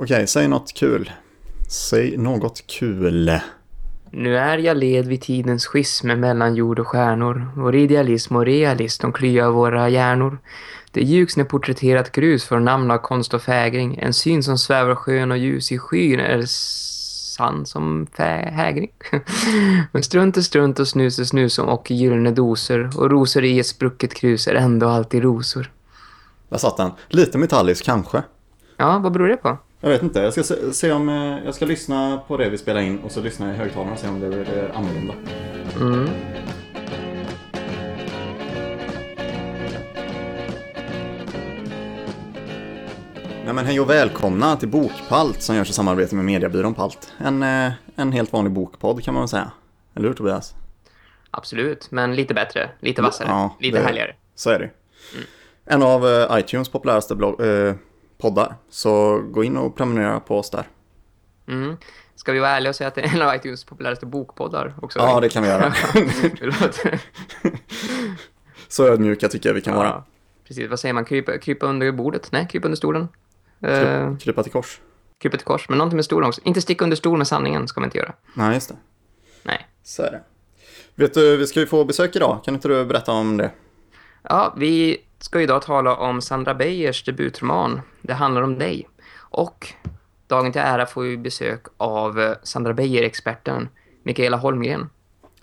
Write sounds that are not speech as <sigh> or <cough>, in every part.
Okej, säg något kul. Säg något kul. Nu är jag led vid tidens schism mellan jord och stjärnor. Vår idealism och realism, de klyar våra hjärnor. Det ljugs när porträtterat grus för namn av konst och fägring. En syn som svävar skön och ljus i skyn är sann som hägring. <laughs> Men strunt är strunt och snus är snus och gyllene doser. Och rosor i ett sprucket krus är ändå alltid rosor. Där satt den. Lite metallisk kanske. Ja, vad beror det på? Jag vet inte. Jag ska se, se om eh, jag ska lyssna på det vi spelar in och så lyssna i högtalarna och se om det är annorlunda. Mm. Nej men hej och välkomna till Bokpalt som görs i samarbete med Mediebyrån Palt. En, eh, en helt vanlig bokpodd kan man väl säga. Eller hur Tobias? Absolut, men lite bättre, lite vassare, Ja, lite det- härligare. Så är det En av eh, iTunes populäraste blogg, eh, poddar. Så gå in och prenumerera på oss där. Mm. Ska vi vara ärliga och säga att det är en av iTunes populäraste bokpoddar också? Ja, det kan vi göra. <laughs> <laughs> Så ödmjuka tycker jag vi kan vara. Ja, precis. Vad säger man? Krypa, krypa under bordet? Nej, krypa under stolen. Uh, Kryp, krypa till kors. krypa till kors. Men någonting med stolen också. Inte sticka under stol med sanningen ska man inte göra. Nej, just det. Nej. Så är det. Vet du, vi ska ju få besök idag. Kan inte du berätta om det? Ja, vi ska idag tala om Sandra Beijers debutroman. Det handlar om dig. Och dagen till ära får vi besök av eh, Sandra Beijer-experten Mikaela Holmgren.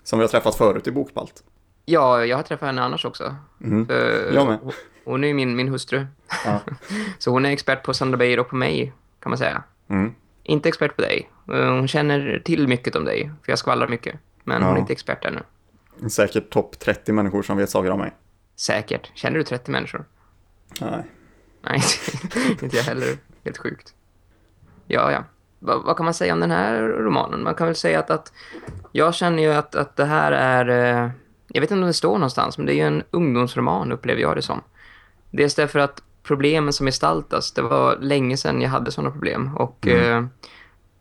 Som vi har träffat förut i Bokpalt. Ja, jag har träffat henne annars också. Mm. För Jag med. hon- är ju min, min hustru. Ja. <laughs> Så hon är expert på Sandra Beijer och på mig, kan man säga. Mm. Inte expert på dig. Eh, Hon känner till mycket om dig, för jag skvallrar mycket. Men hon är Ja. inte expert ännu. Säkert topp 30 människor som vet saker om mig. Säkert. Känner du 30 människor? Nej. Nej, <laughs> inte jag heller. Helt sjukt. Ja, ja. Va, vad kan man säga om den här romanen? Man kan väl säga att, att jag känner ju att, att det här är... Eh, jag vet inte om det står någonstans, men det är ju en ungdomsroman upplever jag det som. Dels därför att problemen som gestaltas, det var länge sedan jag hade sådana problem. Och eh,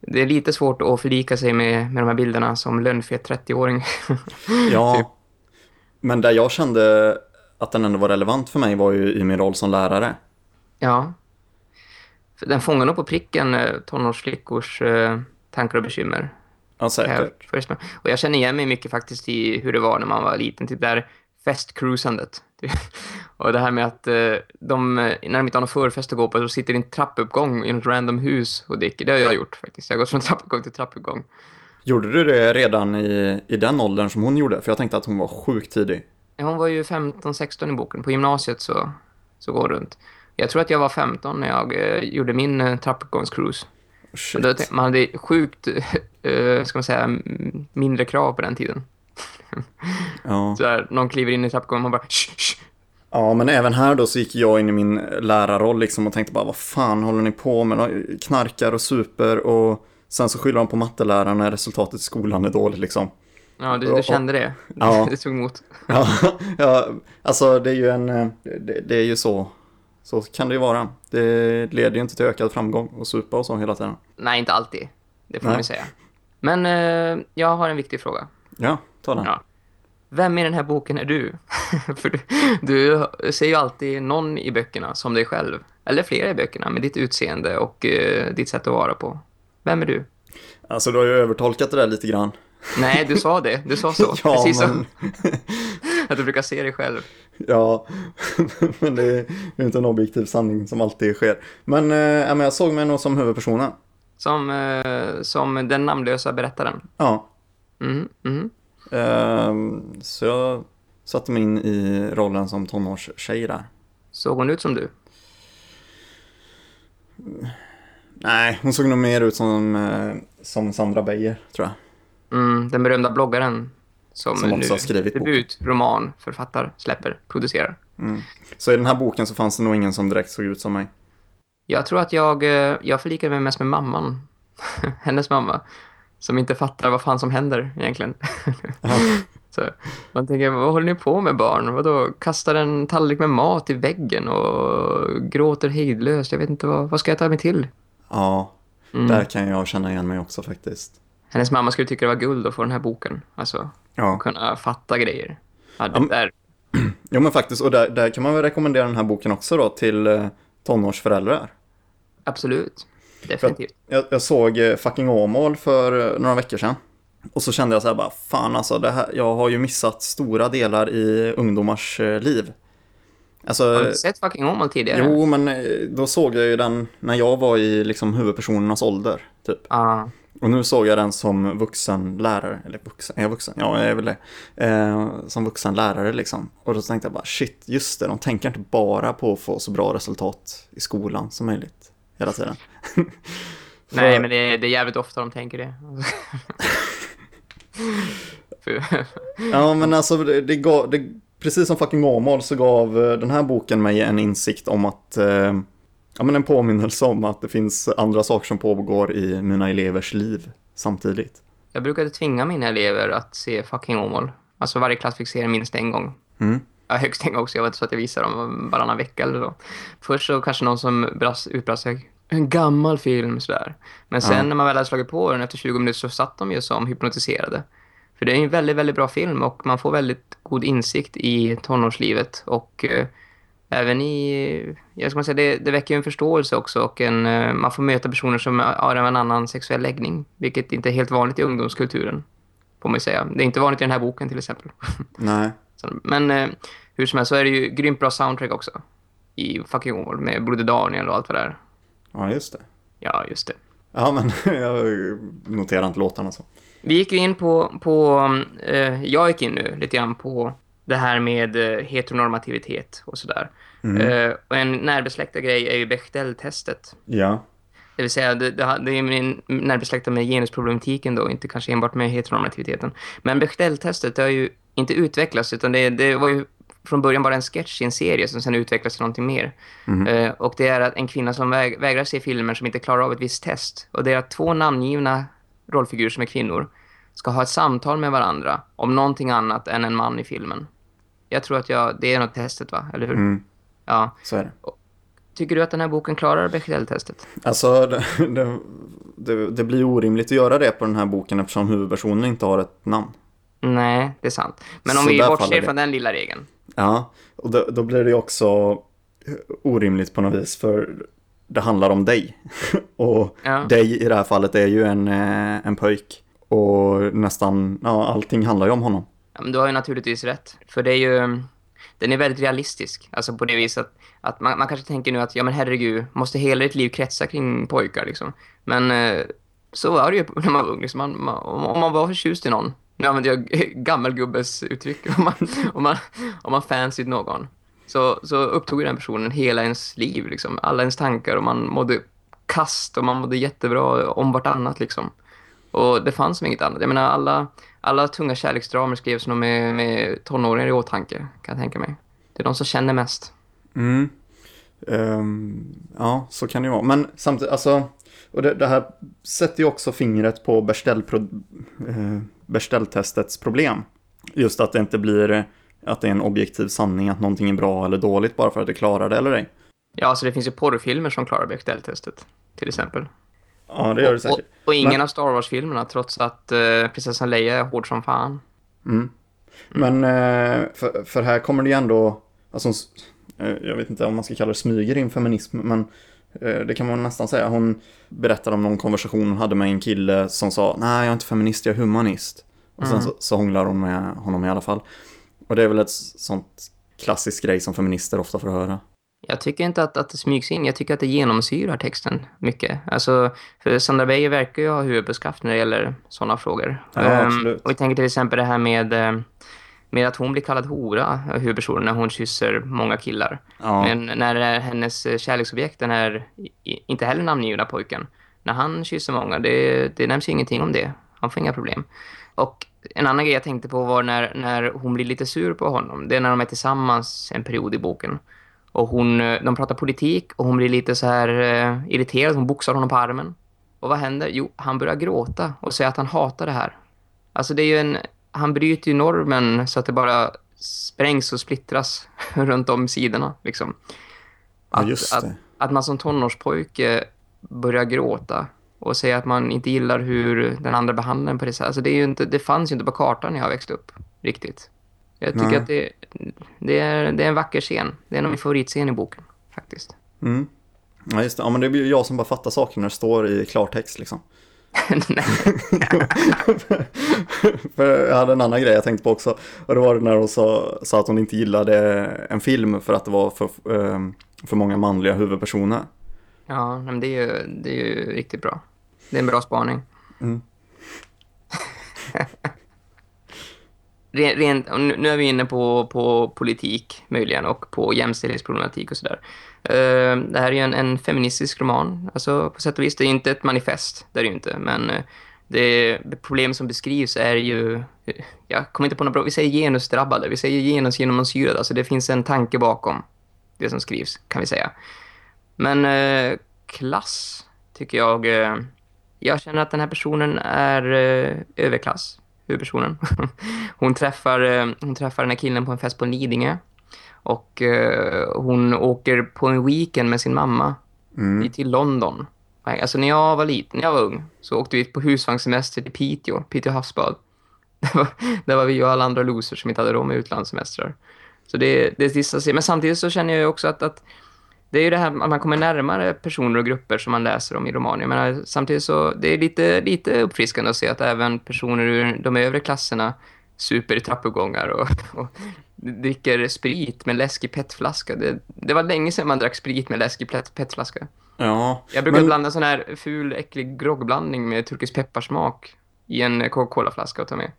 det är lite svårt att förlika sig med, med de här bilderna som lönnfet 30-åring. <laughs> Ja. Typ. Men där jag kände att den ändå var relevant för mig var ju i min roll som lärare. Ja. Den fångar nog på pricken eh, tonårsflickors eh, tankar och bekymmer. Ja, säkert. Först. Och jag känner igen mig mycket faktiskt i hur det var när man var liten. Typ där festcruisandet. <laughs> Och det här med att eh, de, när de inte har någon förfest att gå på så sitter i en trappuppgång i något random hus och dricker. Det har jag gjort faktiskt. Jag har gått från trappuppgång till trappuppgång. Gjorde du det redan i, i den åldern som hon gjorde? För jag tänkte att hon var sjukt tidig. Hon var ju 15-16 i boken. På gymnasiet så, så går hon runt. Jag tror att jag var 15 när jag eh, gjorde min eh, trappuppgångscruise. Shit. Då tänkte- Man hade sjukt, <laughs> eh, ska man säga, mindre krav på den tiden. Ja. Så där, någon kliver in i trappuppgången och man bara shh, shh. ja, men även här då så gick jag in i min lärarroll liksom och tänkte bara vad fan håller ni på med? De knarkar och super och sen så skyller de på matteläraren när resultatet i skolan är dåligt liksom. Ja, du, du kände det. <laughs> ja. <laughs> Det tog emot. <laughs> Ja, ja, alltså det är ju en, eh, det, det är ju så, så kan det ju vara. Det leder ju inte till ökad framgång och supa och så hela tiden. Nej, inte alltid. Det får Nej. man ju säga. Men eh, jag har en viktig fråga. Ja, ta den. Ja. Vem i den här boken är du? För du, du ser ju alltid någon i böckerna som dig själv. Eller flera i böckerna med ditt utseende och eh, ditt sätt att vara på. Vem är du? Alltså du har ju övertolkat det där lite grann. Nej, du sa det. Du sa så. <laughs> Ja, Precis men- som <laughs> att du brukar se dig själv. Ja, <laughs> men det är ju inte en objektiv sanning som alltid sker. Men, eh, jag såg mig nog som huvudpersonen. Som, eh, som den namnlösa berättaren. Ja, Mm, mm. ehm, så jag satte mig in i rollen som tonårstjej där. Såg hon ut som du? Nej, hon såg nog mer ut som, eh, som Sandra Beijer, tror jag. Mm, den berömda bloggaren som, Som också nu har skrivit debut, roman, författar, släpper, producerar. Så i den här boken så fanns det nog ingen som direkt såg ut som mig. Jag tror att jag, eh, jag förlikar mig mest med mamman. <laughs> Hennes mamma. Som inte fattar vad fan som händer egentligen. <laughs> Så man tänker, vad håller ni på med barn? Vadå, kastar en tallrik med mat i väggen och gråter hejdlöst. Jag vet inte, vad, vad ska jag ta mig till? Ja, Mm. där kan jag känna igen mig också faktiskt. Hennes mamma skulle tycka det var guld att få den här boken. Alltså, Ja, kunna fatta grejer. Ja, det där. <clears throat> jo men faktiskt, och där, där kan man väl rekommendera den här boken också då till eh, tonårsföräldrar. Absolut. definitivt. Jag, jag såg eh, Fucking Åmål för eh, några veckor sedan. Och så kände jag så här bara, fan alltså, det här, jag har ju missat stora delar i ungdomars liv. Alltså, Har du inte sett fucking Åmål tidigare? jo, men då såg jag ju den när jag var i liksom huvudpersonernas ålder, typ. Ja. Och nu såg jag den som vuxen lärare, eller vuxen, är jag vuxen? Ja, jag är väl det. Eh, som vuxen lärare liksom. Och då tänkte jag bara, shit, just det, de tänker inte bara på att få så bra resultat i skolan som möjligt hela tiden. <laughs> Nej, För- men det är, det är jävligt ofta de tänker det. <laughs> Ja, men alltså, det, det gav, det, precis som fucking Åmål så gav eh, den här boken mig en insikt om att, eh, ja men en påminnelse om att det finns andra saker som pågår i mina elevers liv samtidigt. jag brukade tvinga mina elever att se fucking Åmål. Alltså varje klass fick se det minst en gång. Mm. Ja, högst en gång så jag var inte så att jag visade dem varannan vecka eller så. Först så kanske någon som brast, utbrast sig. En gammal film sådär. Men sen Ja. när man väl hade slagit på den efter 20 minuter så satt de ju som hypnotiserade. För det är en väldigt, väldigt bra film och man får väldigt god insikt i tonårslivet och eh, även i, jag ska säga, det, det väcker ju en förståelse också och en, eh, man får möta personer som har en annan sexuell läggning, vilket inte är helt vanligt i ungdomskulturen, får man ju säga. Det är inte vanligt i den här boken till exempel. <laughs> Nej. Så, men eh, hur som helst så är det ju grymt bra soundtrack också i fucking Åmål med Broder Daniel och allt vad det är. Ja, just det. Ja, just det. Ja, men <laughs> jag noterar inte låtarna så. Vi gick ju in på, på eh, jag gick in nu lite grann på det här med eh, heteronormativitet och sådär. Eh, och en närbesläktad grej är ju Bechdel-testet. Ja. Det vill säga, det, det, är min närbesläktad med genusproblematiken då, inte kanske enbart med heteronormativiteten. Men Bechdel-testet har ju inte utvecklats, utan det, det var ju från början bara en sketch i en serie som sen utvecklades till någonting mer. Eh, och det är att en kvinna som väg, vägrar se filmer som inte klarar av ett visst test. Och det är att två namngivna rollfigurer som är kvinnor ska ha ett samtal med varandra om någonting annat än en man i filmen. Jag tror att jag, det är något testet va? Eller hur? Mm, Ja. så är det. Tycker du att den här boken klarar Bechdel-testet? Alltså, <laughs> det, det, det, blir orimligt att göra det på den här boken eftersom huvudpersonen inte har ett namn. Nej, det är sant. Men om Så vi bortser från den lilla regeln. Ja, och då, då blir det ju också orimligt på något vis för det handlar om dig. <laughs> och Ja. dig i det här fallet är ju en, eh, en pöjk. Och nästan, ja, allting handlar ju om honom. Ja, men du har ju naturligtvis rätt. För det är ju... Den är väldigt realistisk. Alltså på det viset att, att man, man kanske tänker nu att ja men herregud, måste hela ditt liv kretsa kring pojkar liksom. Men eh, så var det ju när man var ung. Liksom. Man, man, om man var förtjust i någon. Nu använder jag <laughs> gammelgubbes uttryck. Om man, om man, om man fancyt någon. Så, så upptog den personen hela ens liv. Liksom. Alla ens tankar och man mådde kast och man mådde jättebra om vartannat liksom. Och det fanns inget annat. Jag menar, alla, alla tunga kärleksdramer skrevs nog med, med tonåringar i åtanke, kan jag tänka mig. Det är de som känner mest. Mm. Ehm, ja, så kan det ju vara. Men samtidigt, alltså, och det, det här sätter ju också fingret på eh, Bechdel-testets problem. Just att det inte blir, att det är en objektiv sanning att någonting är bra eller dåligt bara för att det klarar det eller ej. Ja, alltså det finns ju porrfilmer som klarar Bechdel-testet, till exempel. Ja, det gör det och, säkert. och ingen Men- av Star Wars-filmerna, trots att uh, prinsessan Leia är hård som fan. Mm. Men eh, för, för här kommer det ju ändå, alltså, eh, jag vet inte om man ska kalla det smyger in feminism, men eh, det kan man nästan säga. Hon berättade om någon konversation hon hade med en kille som sa nej jag är inte feminist, jag är humanist. Och sen Mm. så, så hånglar hon med honom i alla fall. Och det är väl ett sånt klassisk grej som feminister ofta får höra. Jag tycker inte att, att det smygs in. Jag tycker att det genomsyrar texten mycket. Alltså, för Sandra Beijer verkar ju ha huvudbeskaft när det gäller sådana frågor. Ja, absolut. och jag tänker till exempel det här med, eh, med att hon blir kallad hora, huvudpersonen, när hon kysser många killar. Ja, Men när är hennes eh, kärleksobjekt, den här inte heller namngivna pojken, när han kysser många, det, det nämns ju ingenting om det. Han får inga problem. Och en annan grej jag tänkte på var när, när hon blir lite sur på honom. Det är när de är tillsammans en period i boken. Och hon, eh, de pratar politik och hon blir lite så här eh, irriterad. Hon boxar honom på armen. Och vad händer? Jo, han börjar gråta och säger att han hatar det här. Alltså det är ju en... Han bryter ju normen så att det bara sprängs och splittras <laughs> runt om sidorna liksom. ja Att, just att, att man som tonårspojke börjar gråta och säga att man inte gillar hur den andra behandlar en på det sättet. Alltså det, är ju inte, det fanns ju inte på kartan när jag växte upp, riktigt. Jag tycker Nej. att det, det, är, det är en vacker scen. Det är en av mina favoritscener i boken, faktiskt. Mm. Ja, just det. Ja, men det blir ju jag som bara fattar saker när det står i klartext liksom. <laughs> <laughs> För jag hade en annan grej jag tänkte på också. Och det var när hon sa, sa att hon inte gillade en film för att det var för, ehm, för många manliga huvudpersoner. Ja, men det är, ju, det är ju riktigt bra. Det är en bra spaning. Mm. Rent, och nu är vi inne på, på politik möjligen och på jämställdhetsproblematik och sådär. Eh, det här är ju en, en feministisk roman. Alltså på sätt och vis, det är inte ett manifest, det är det ju inte. Men eh, det, det problem som beskrivs är ju, eh, jag kommer inte på något bra, vi säger genusdrabbade, vi säger genusgenomsyrade. Alltså det finns en tanke bakom det som skrivs, kan vi säga. Men eh, klass tycker jag, eh, jag känner att den här personen är eh, överklass huvudpersonen. <laughs> hon, träffar, eh, hon träffar den här killen på en fest på Lidingö. Och eh, hon åker på en weekend med sin mamma Mm. till London. Alltså när jag var liten, när jag var ung, så åkte vi på husvagnssemester till Piteå, Piteå havsbad. <laughs> Där var, där var vi och alla andra losers som inte hade råd med utlandssemestrar. Så det, det är dissa sig. Men samtidigt så känner jag också att, att det är ju det här att man kommer närmare personer och grupper som man läser om i romaner. Men samtidigt så det är lite, lite uppfriskande att se att även personer ur de övre klasserna super i trappuppgångar och, <laughs> och dricker sprit med läsk i petflaska. Det, det var länge sedan man drack sprit med läsk i pet, petflaska. Ja, Jag brukar men- blanda sån här ful, äcklig groggblandning med turkisk pepparsmak i en Coca-Cola-flaska att ta med.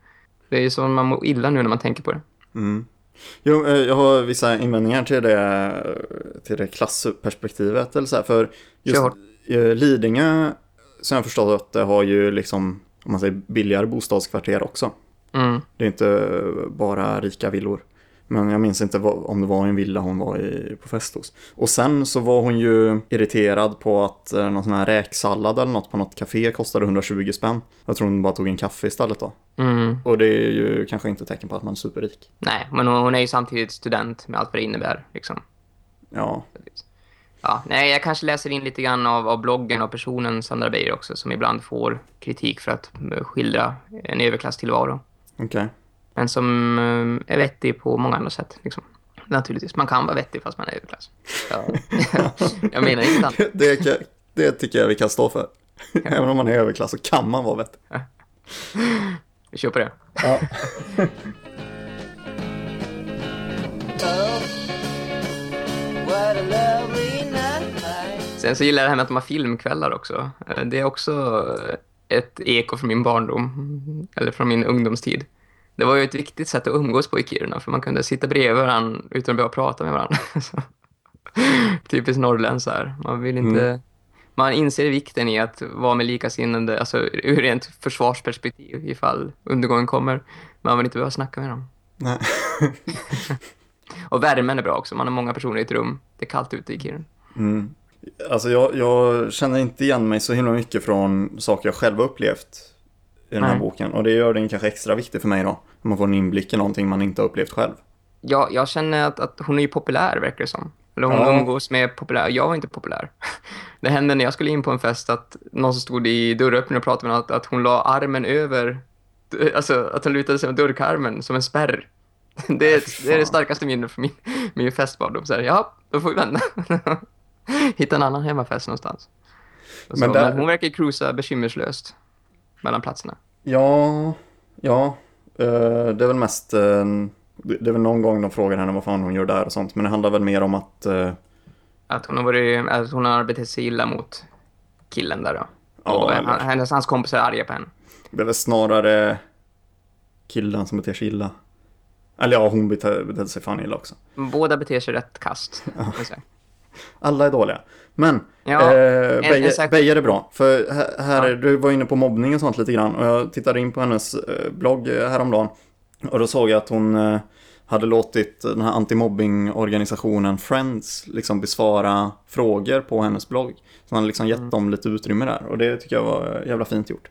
Det är ju så man mår illa nu när man tänker på det. Mm. Jo, eh, jag har vissa invändningar till det, till det klassperspektivet. Eller så här, för just Kör. eh, Lidingö, som jag förstått att det har ju liksom, om man säger billigare bostadskvarter också. Mm. Det är inte bara rika villor. Men jag minns inte vad, om det var en villa hon var i, på fest hos. Och sen så var hon ju irriterad på att eh, någon sån här räksallad eller något på något café kostade 120 spänn. Jag tror hon bara tog en kaffe istället då. Mm. Och det är ju kanske inte tecken på att man är superrik. Nej, men hon hon är ju samtidigt student med allt vad det innebär. Liksom. Ja, Ja, nej, jag kanske läser in lite grann av, av bloggen och personen Sandra Beijer också, som ibland får kritik för att skildra en överklasstillvaro. okej. Men som eh, är vettig på många andra sätt. Liksom. Naturligtvis, man kan vara vettig fast man är överklass. Ja. <laughs> jag menar inte annat. Det, det, det tycker jag vi kan stå för. Även om man är överklass så kan man vara vettig. Vi kör på det. Ja. Sen så gillar jag det här med att de har filmkvällar också. Eh, Det är också ett eko från min barndom. Eller från min ungdomstid. Det var ju ett viktigt sätt att umgås på i Kiruna. För man kunde sitta bredvid varandra utan att behöva prata med varandra. <laughs> Typiskt norrländare. Man vill inte... Man inser vikten i att vara med likasinnande, alltså ur rent försvarsperspektiv ifall undergången kommer. Man vill inte behöva snacka med dem. Nej. <laughs> Och värmen är bra också. Man har många personer i ett rum. Det är kallt ute i Kiruna. Mm. Alltså jag, jag känner inte igen mig så himla mycket från saker jag själv har upplevt i den här Nej. boken. Och det gör den kanske extra viktig för mig då. Om man får en inblick i någonting man inte har upplevt själv. jag, jag känner att, att hon är ju populär, verkar det som. Eller hon Ja. umgås med populär. Jag var inte populär. <laughs> Det hände när jag skulle in på en fest att någon som stod i dörröppningen och pratade med att, att hon la armen över, alltså att hon lutade sig med dörrkarmen som en spärr. <laughs> Det är, det är det starkaste minnet från min, min festbarndom. Så här, ja, då får vi vända. <laughs> Hitta en annan hemmafest någonstans. Så, Men men, där- hon verkar cruisa bekymmerslöst mellan platserna. Ja, ja. eh, det är väl mest... eh, det är väl någon gång de frågar henne vad fan hon gör där och sånt. Men det handlar väl mer om att... eh, Att hon har, varit, att hon har betett sig illa mot killen där då. Ja, eller- hennes, hans kompisar är arga på henne. Det är väl snarare killen som beter sig illa. Eller ja, hon beter, beter sig fan illa också. Båda beter sig rätt kast. <laughs> Alla är dåliga. Men Ja, eh, Beijer, Beijer är bra. För här, Ja. du var inne på mobbning och sånt lite grann. Och jag tittade in på hennes eh, blogg eh, häromdagen. Och då såg jag att hon eh, hade låtit den här antimobbingorganisationen Friends liksom besvara frågor på hennes blogg. Så han hade liksom Mm. gett dem lite utrymme där. Och det tycker jag var jävla fint gjort.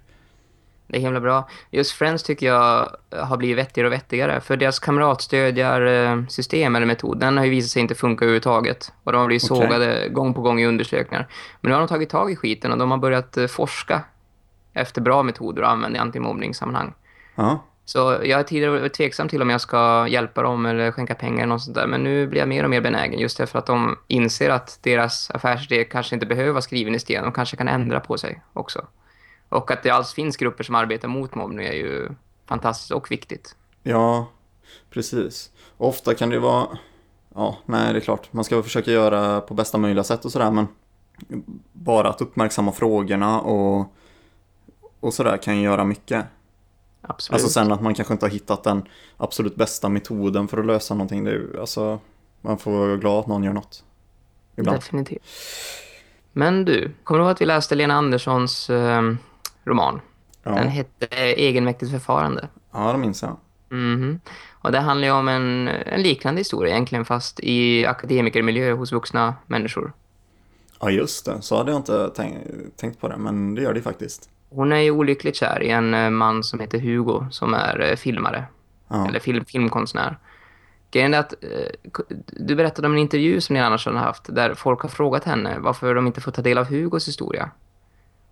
Det är himla bra. Just Friends tycker jag har blivit vettigare och vettigare. För deras kamratstödjarsystem eller metod, den har ju visat sig inte funka överhuvudtaget. Och de har blivit Okej. sågade gång på gång i undersökningar. Men nu har de tagit tag i skiten och de har börjat eh, forska efter bra metoder att använda i antimobbningssammanhang. Ja, Så jag har tidigare varit tveksam till om jag ska hjälpa dem eller skänka pengar eller något sånt där. Men nu blir jag mer och mer benägen just därför att de inser att deras affärsidé kanske inte behöver vara skriven i sten. De kanske kan ändra på sig också. Och att det alls finns grupper som arbetar mot mobbning är ju fantastiskt och viktigt. Ja, precis. Ofta kan det vara... Ja, nej det är klart. Man ska väl försöka göra på bästa möjliga sätt och sådär men bara att uppmärksamma frågorna och, och sådär kan ju göra mycket. Absolut. Alltså sen att man kanske inte har hittat den absolut bästa metoden för att lösa någonting. Det är ju, alltså, man får vara glad att någon gör något. Ibland. Definitivt. Men du, kommer du ihåg att vi läste Lena Anderssons eh, roman? Den Ja, hette Egenmäktigt förfarande. ja det minns jag. Mhm. Och det handlar ju om en, en liknande historia egentligen fast i akademikermiljö hos vuxna människor. Ja, just det. Så hade jag inte tänkt, tänkt på det, men det gör det faktiskt. Hon är ju olyckligt kär i en eh, man som heter Hugo som är eh, filmare. Ja, Eller film, filmkonstnär. Grejen är att eh, du berättade om en intervju som ni annars har haft där folk har frågat henne varför de inte får ta del av Hugos historia.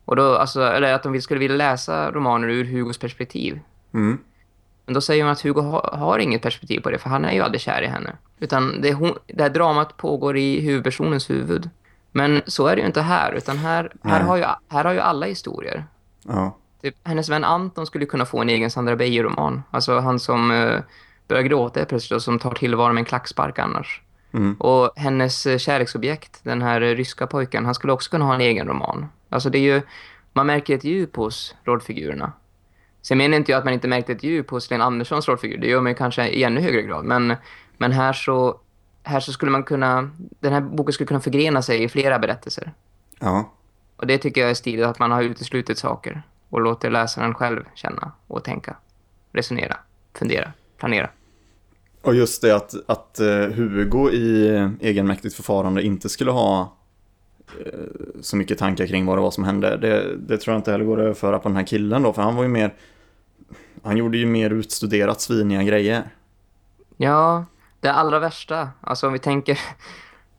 Och då, alltså, eller att de skulle vilja läsa romaner ur Hugos perspektiv. mm. Men då säger hon att Hugo ha, har inget perspektiv på det för han är ju aldrig kär i henne. Utan det, hon, det här dramat pågår i huvudpersonens huvud. Men så är det ju inte här, utan här, här, Nej. har, ju, här har ju alla historier. ja, Typ, hennes vän Anton skulle kunna få en egen Sandra Beijer-roman. Alltså han som eh, börjar gråta plötsligt och som tar tillvaro med en klackspark annars. Mm. Och hennes eh, kärleksobjekt, den här eh, ryska pojken, han skulle också kunna ha en egen roman. Alltså det är ju, man märker ett djup hos rollfigurerna. Sen menar inte jag att man inte märkte ett djup hos Sten Anderssons rollfigur. Det gör man ju kanske i ännu högre grad. Men, men här så här så skulle man kunna, den här boken skulle kunna förgrena sig i flera berättelser. ja. Och det tycker jag är stiligt att man har uteslutit saker och låter läsaren själv känna och tänka, resonera, fundera, planera. Och just det att, att eh, Hugo i egenmäktigt förfarande inte skulle ha eh, så mycket tankar kring vad det var som hände. Det, det tror jag inte heller går att överföra på den här killen då, för han var ju mer... Han gjorde ju mer utstuderat sviniga grejer. Ja, det allra värsta, alltså om vi tänker,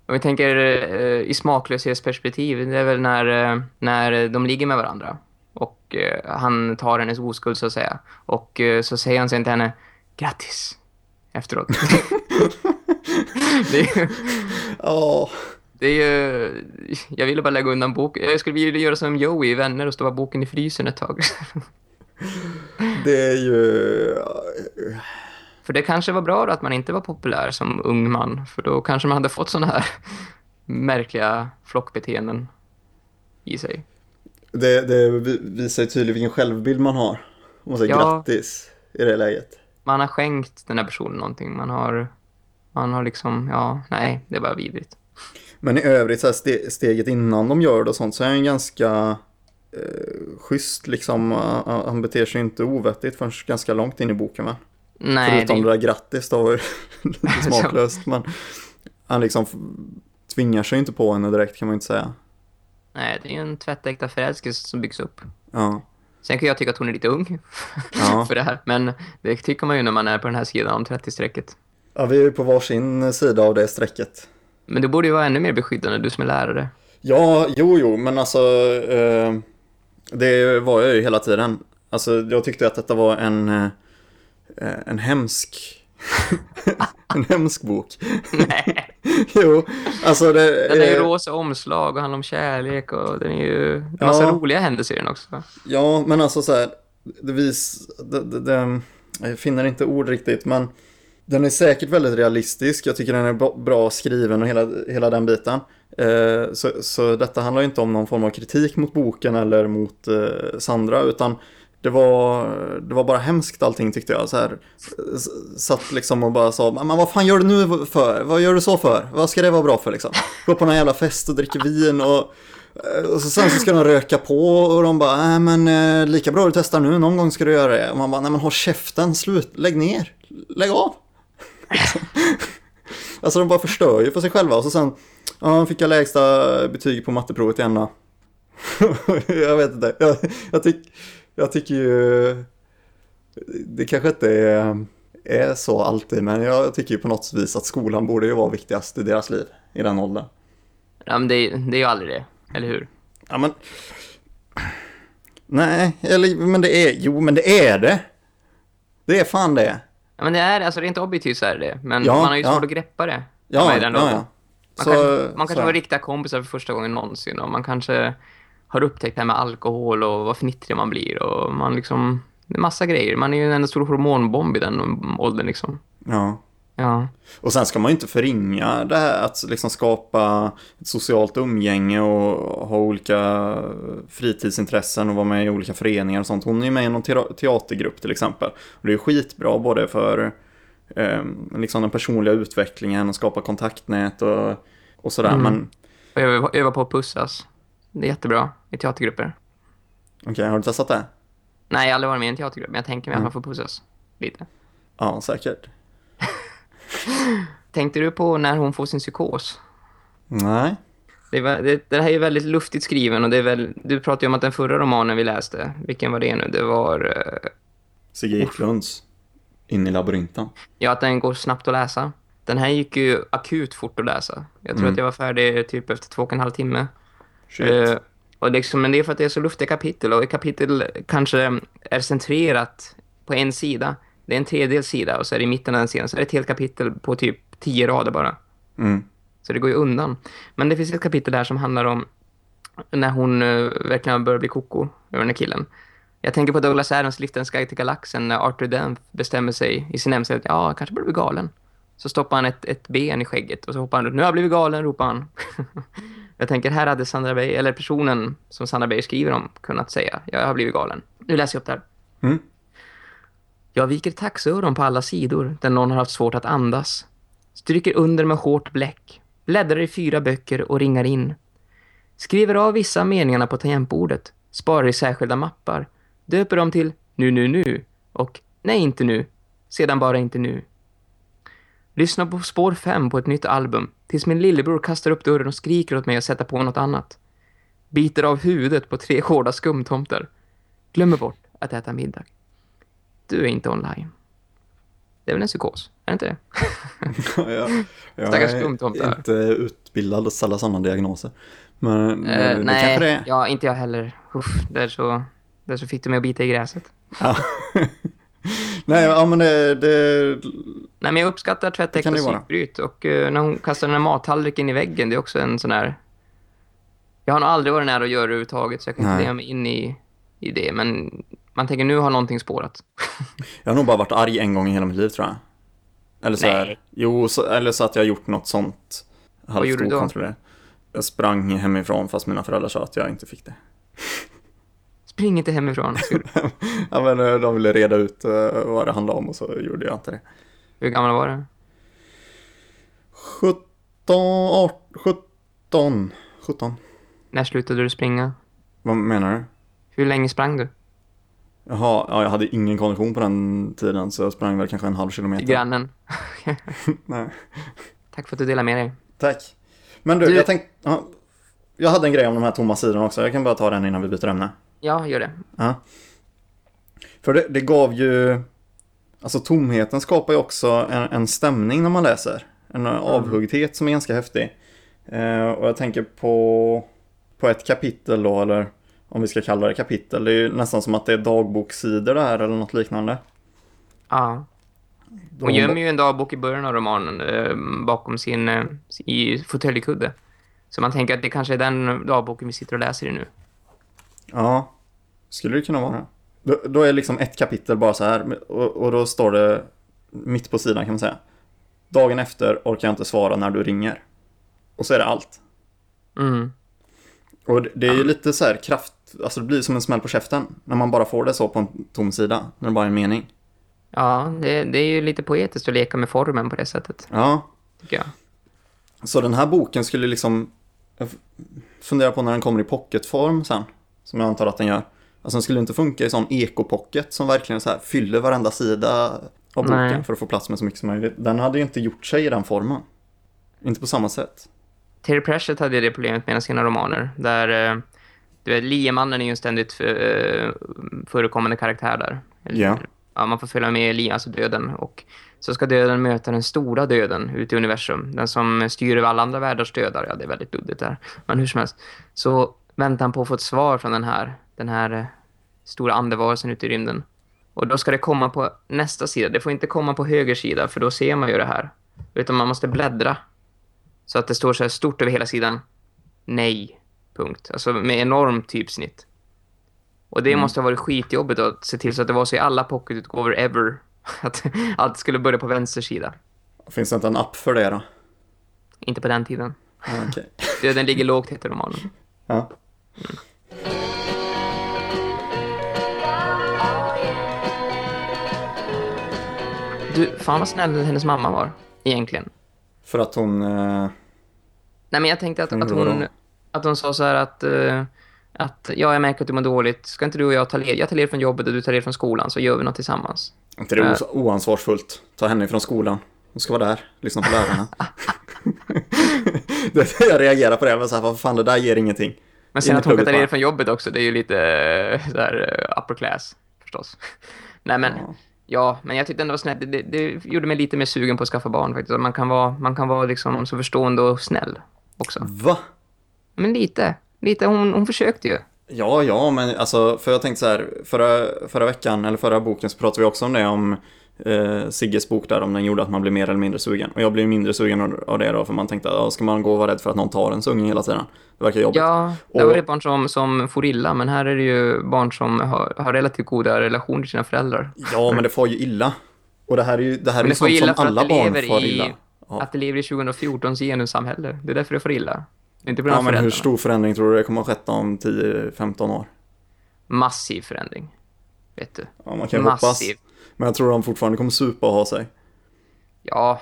om vi tänker eh, i smaklöshetsperspektiv, det är väl när, eh, när de ligger med varandra och eh, han tar hennes oskuld så att säga. Och eh, så säger han sen till henne, grattis, efteråt. <laughs> det, är, Ja. det är ju, jag ville bara lägga undan boken. Jag skulle vilja göra som Joey i Vänner och stoppa boken i frysen ett tag. Det är ju... För det kanske var bra att man inte var populär som ung man. För då kanske man hade fått såna här märkliga flockbeteenden i sig. Det, det visar ju tydligt vilken självbild man har. Man säger Ja. grattis i det läget. Man har skänkt den här personen någonting. Man har, man har liksom, ja, nej, det är bara vidrigt. Men i övrigt, så här, ste, steget innan de gör det och sånt, så är han ganska eh, schysst liksom. Han beter sig inte ovettigt förrän ganska långt in i boken va? Nej, Förutom det, det där grattis då var <laughs> lite <laughs> smaklöst. men han liksom tvingar sig inte på henne direkt kan man inte säga. nej, det är ju en tvättäkta förälskelse som byggs upp. Ja, Sen kan jag tycka att hon är lite ung <laughs> Ja. för det här. Men det tycker man ju när man är på den här sidan om 30-strecket. ja vi är ju på varsin sida av det strecket. Men du borde ju vara ännu mer beskyddande, du som är lärare. Ja, jo, jo, men alltså eh, det var jag ju hela tiden. Alltså jag tyckte att detta var en, eh, en hemsk <laughs> en hemsk bok. Nej. <laughs> jo, alltså det... Den är ju eh, rosa omslag och handlar om kärlek och den är ju en massa Ja. roliga händelser i den också. Ja, men alltså så här, det vis, det, det, det, jag finner inte ord riktigt, men den är säkert väldigt realistisk. Jag tycker den är bra- skriven och hela, hela den biten. Eh, så, så detta handlar inte om någon form av kritik mot boken eller mot eh, Sandra, utan det var, det var bara hemskt allting tyckte jag. Så här, satt liksom och bara sa, men vad fan gör du nu för? Vad gör du så för? Vad ska det vara bra för liksom? Gå på någon jävla fest och dricka vin och eh, Och så sen så ska de röka på och de bara, nej men eh, lika bra du testar nu, någon gång ska du göra det. Och man bara, nej men håll käften, slut, lägg ner, lägg av. <laughs> alltså de bara förstör ju för sig själva och så sen, ja fick jag lägsta betyg på matteprovet igen då. <laughs> jag vet inte, jag, jag, tycker jag tycker ju, det kanske inte är, är så alltid, men jag tycker ju på något vis att skolan borde ju vara viktigast i deras liv i den åldern. Ja, men det, det är ju aldrig det, eller hur? Ja men... Nej, eller men det är... Jo men det är det. Det är fan det. Ja, men det är, alltså rent objektivt så är det. Men Ja, man har ju ja. svårt att greppa det. Ja, då? ja, ja. Man Så- kanske, man kanske det. riktiga kompisar för första gången någonsin och man kanske har upptäckt det här med alkohol och vad fnittrig man blir och man liksom, det är massa grejer. Man är ju en enda stor hormonbomb i den åldern liksom. Ja. Ja. Och sen ska man ju inte förringa det här att liksom skapa ett socialt umgänge och ha olika fritidsintressen och vara med i olika föreningar och sånt. Hon är ju med i någon teatergrupp till exempel. Och det är skitbra både för eh, liksom den personliga utvecklingen och skapa kontaktnät och, och sådär. Mm. Men Och öva, öva på att pussas. Det är jättebra i teatergrupper. okej, har du testat det? Nej, jag har aldrig varit med i en teatergrupp, men jag tänker mig Mm. att man får pussas lite. Ja, säkert. <laughs> Tänkte du på när hon får sin psykos? Nej. Det, var, det, det här är väldigt luftigt skriven och det är väl, du pratade ju om att den förra romanen vi läste, vilken var det nu? Det var, eh, Sigge Eklunds In i labyrinten. ja att den går snabbt att läsa. Den här gick ju akut fort att läsa. Jag tror Mm. att jag var färdig typ efter två och en halv timme. Shit. Eh, och liksom, men det är för att det är så luftiga kapitel och ett kapitel kanske är centrerat på en sida. Det är en tredjedel sida och så är det i mitten av den sidan så är det ett helt kapitel på typ tio rader bara. Mm. Så det går ju undan. Men det finns ett kapitel där som handlar om när hon uh, verkligen börjar bli koko över den här killen. Jag tänker på Douglas Adams Liftens guide till galaxen när Arthur Dent bestämmer sig i sin hemsida att ja, kanske börjar bli galen. Så stoppar han ett, ett ben i skägget och så hoppar han ut. Nu har jag blivit galen, ropar han. <laughs> jag tänker, här hade Sandra Beijer, eller personen som Sandra Beijer skriver om, kunnat säga jag har blivit galen. Nu läser jag upp det här. Mm. Jag viker taxöron på alla sidor där någon har haft svårt att andas. Stryker under med hårt bläck. Bläddrar i fyra böcker och ringar in. Skriver av vissa meningarna på tangentbordet. Sparar i särskilda mappar. Döper dem till nu, nu, nu. Och nej, inte nu. Sedan bara inte nu. Lyssnar på spår fem på ett nytt album. Tills min lillebror kastar upp dörren och skriker åt mig att sätta på något annat. Biter av huvudet på tre hårda skumtomtar. Glömmer bort att äta middag. Du är inte online. Det är väl en psykos? Är det inte det? <laughs> jag, jag Stackars skumtomtar. inte utbildad att ställa sådana diagnoser. Men det nej, kanske det är. ja, inte jag heller. Uff, det är så, det är så fick du med att bita i gräset. Ja. <laughs> <laughs> nej, ja men det, det... Nej, men jag uppskattar det vara. psykbryt. Och eh, när hon kastar den här mattallriken i väggen, det är också en sån här... Jag har nog aldrig varit nära att göra det överhuvudtaget, så jag kan inte Nej. lägga mig in i, i det. Men man tänker, nu har någonting spårat. <laughs> Jag har nog bara varit arg en gång i hela mitt liv tror jag. Eller så här, Nej. jo, så, eller så att jag har gjort något sånt. Halvt gjorde du då? Jag sprang hemifrån fast mina föräldrar sa att jag inte fick det. Spring inte hemifrån. <laughs> ja, men eh, de ville reda ut eh, vad det handlade om och så gjorde jag inte det. Hur gammal var du? 17, 18, 17, 17. När slutade du springa? Vad menar du? Hur länge sprang du? Jaha, ja, jag hade ingen kondition på den tiden så jag sprang väl kanske en halv Till kilometer. grannen. <laughs> Nej. Tack för att du delar med dig. Tack. Men du, Du- jag tänkte... Ja, jag hade en grej om de här tomma sidorna också. Jag kan bara ta den innan vi byter ämne. Ja, gör det. Ja. För det, det gav ju... Alltså tomheten skapar ju också en, en stämning när man läser. En avhuggdhet som är ganska häftig. Eh, och jag tänker på, på ett kapitel då, eller om vi ska kalla det kapitel. Det är ju nästan som att det är dagbokssidor där eller något liknande. Ja. Hon gömmer ju en dagbok i början av romanen eh, bakom sin eh, i fåtöljkudde. Så man tänker att det kanske är den dagboken vi sitter och läser i nu. Ja, skulle det kunna vara. Då, då är liksom ett kapitel bara så här och, och då står det mitt på sidan kan man säga. Dagen efter orkar jag inte svara när du ringer. Och så är det allt. Mm. Och det, det är ju lite så här kraft, alltså det blir som en smäll på käften när man bara får det så på en tom sida, när det bara är en mening. Ja, det, det är ju lite poetiskt att leka med formen på det sättet, Ja, tycker jag. så den här boken skulle liksom, jag funderar på när den kommer i pocketform sen, som jag antar att den gör. Alltså den skulle inte funka i sån ekopocket som verkligen så här fyller varenda sida av boken Nej. för att få plats med så mycket som möjligt. Den hade ju inte gjort sig i den formen. Inte på samma sätt. Terry Pratchett hade det problemet med sina romaner, där eh, du vet, liemannen är ju en ständigt eh, förekommande karaktär där. Eller- Ja. Man får följa med li, alltså döden, och så ska döden möta den stora döden ute i universum, den som styr över alla andra världars dödar. Ja, det är väldigt luddigt där, men hur som helst. Så väntar han på att få ett svar från den här, den här eh, stora andevarelsen ute i rymden. Och då ska det komma på nästa sida. Det får inte komma på höger sida för då ser man ju det här. Utan man måste bläddra. Så att det står så här stort över hela sidan. Nej. Punkt. Alltså med enormt typsnitt. Och det måste ha varit skitjobbigt att se till så att det var så i alla pocketutgåvor ever. <laughs> Att allt skulle börja på vänster sida. Finns det inte en app för det då? Inte på den tiden. <laughs> Ja, okej. Den ligger lågt heter romanen. Ja. Du, fan vad snäll hennes mamma var. Egentligen. För att hon... Eh, Nej, men jag tänkte att, att, hon, att hon sa så här att, eh, att ja, jag märker att du mår dåligt. Ska inte du och jag ta led? Jag tar led från jobbet och du tar led från skolan så gör vi något tillsammans. inte det är o- oansvarsfullt? Ta henne ifrån skolan. Hon ska vara där, lyssna på lärarna. <laughs> <laughs> det, jag reagerar på det, men så här, vad fan, det där ger ingenting. Men sen In att hon kan ta bara. led från jobbet också, det är ju lite eh, så här eh, upper class förstås. Nej men, Ja. Ja, men jag tyckte ändå var snällt. Det, det, det gjorde mig lite mer sugen på att skaffa barn faktiskt. Man kan vara, man kan vara liksom så förstående och snäll också. Va? Men lite, lite, hon, hon försökte ju. Ja, ja, men alltså, för jag tänkte så här, förra, förra veckan, eller förra boken, så pratade vi också om det, om eh, Sigges bok där, om den gjorde att man blir mer eller mindre sugen. Och jag blev mindre sugen av, det då, för man tänkte, ja, ska man gå och vara rädd för att någon tar en unge hela tiden? Det verkar jobbigt. Ja, det Och- var det barn som, som får illa, men här är det ju barn som har, har relativt goda relationer till sina föräldrar. Ja, men det får ju illa. Och det här är ju, det här är Men det sånt illa som alla att barn får i, illa. Ja. att det lever i 2014s genussamhälle. Det är därför det får illa. Inte på Ja, men hur stor förändring tror du det kommer att skett om 10-15 år? Massiv förändring. Vet du. Ja, man kan ju hoppas. Men jag tror de fortfarande kommer supa och ha sig. Ja,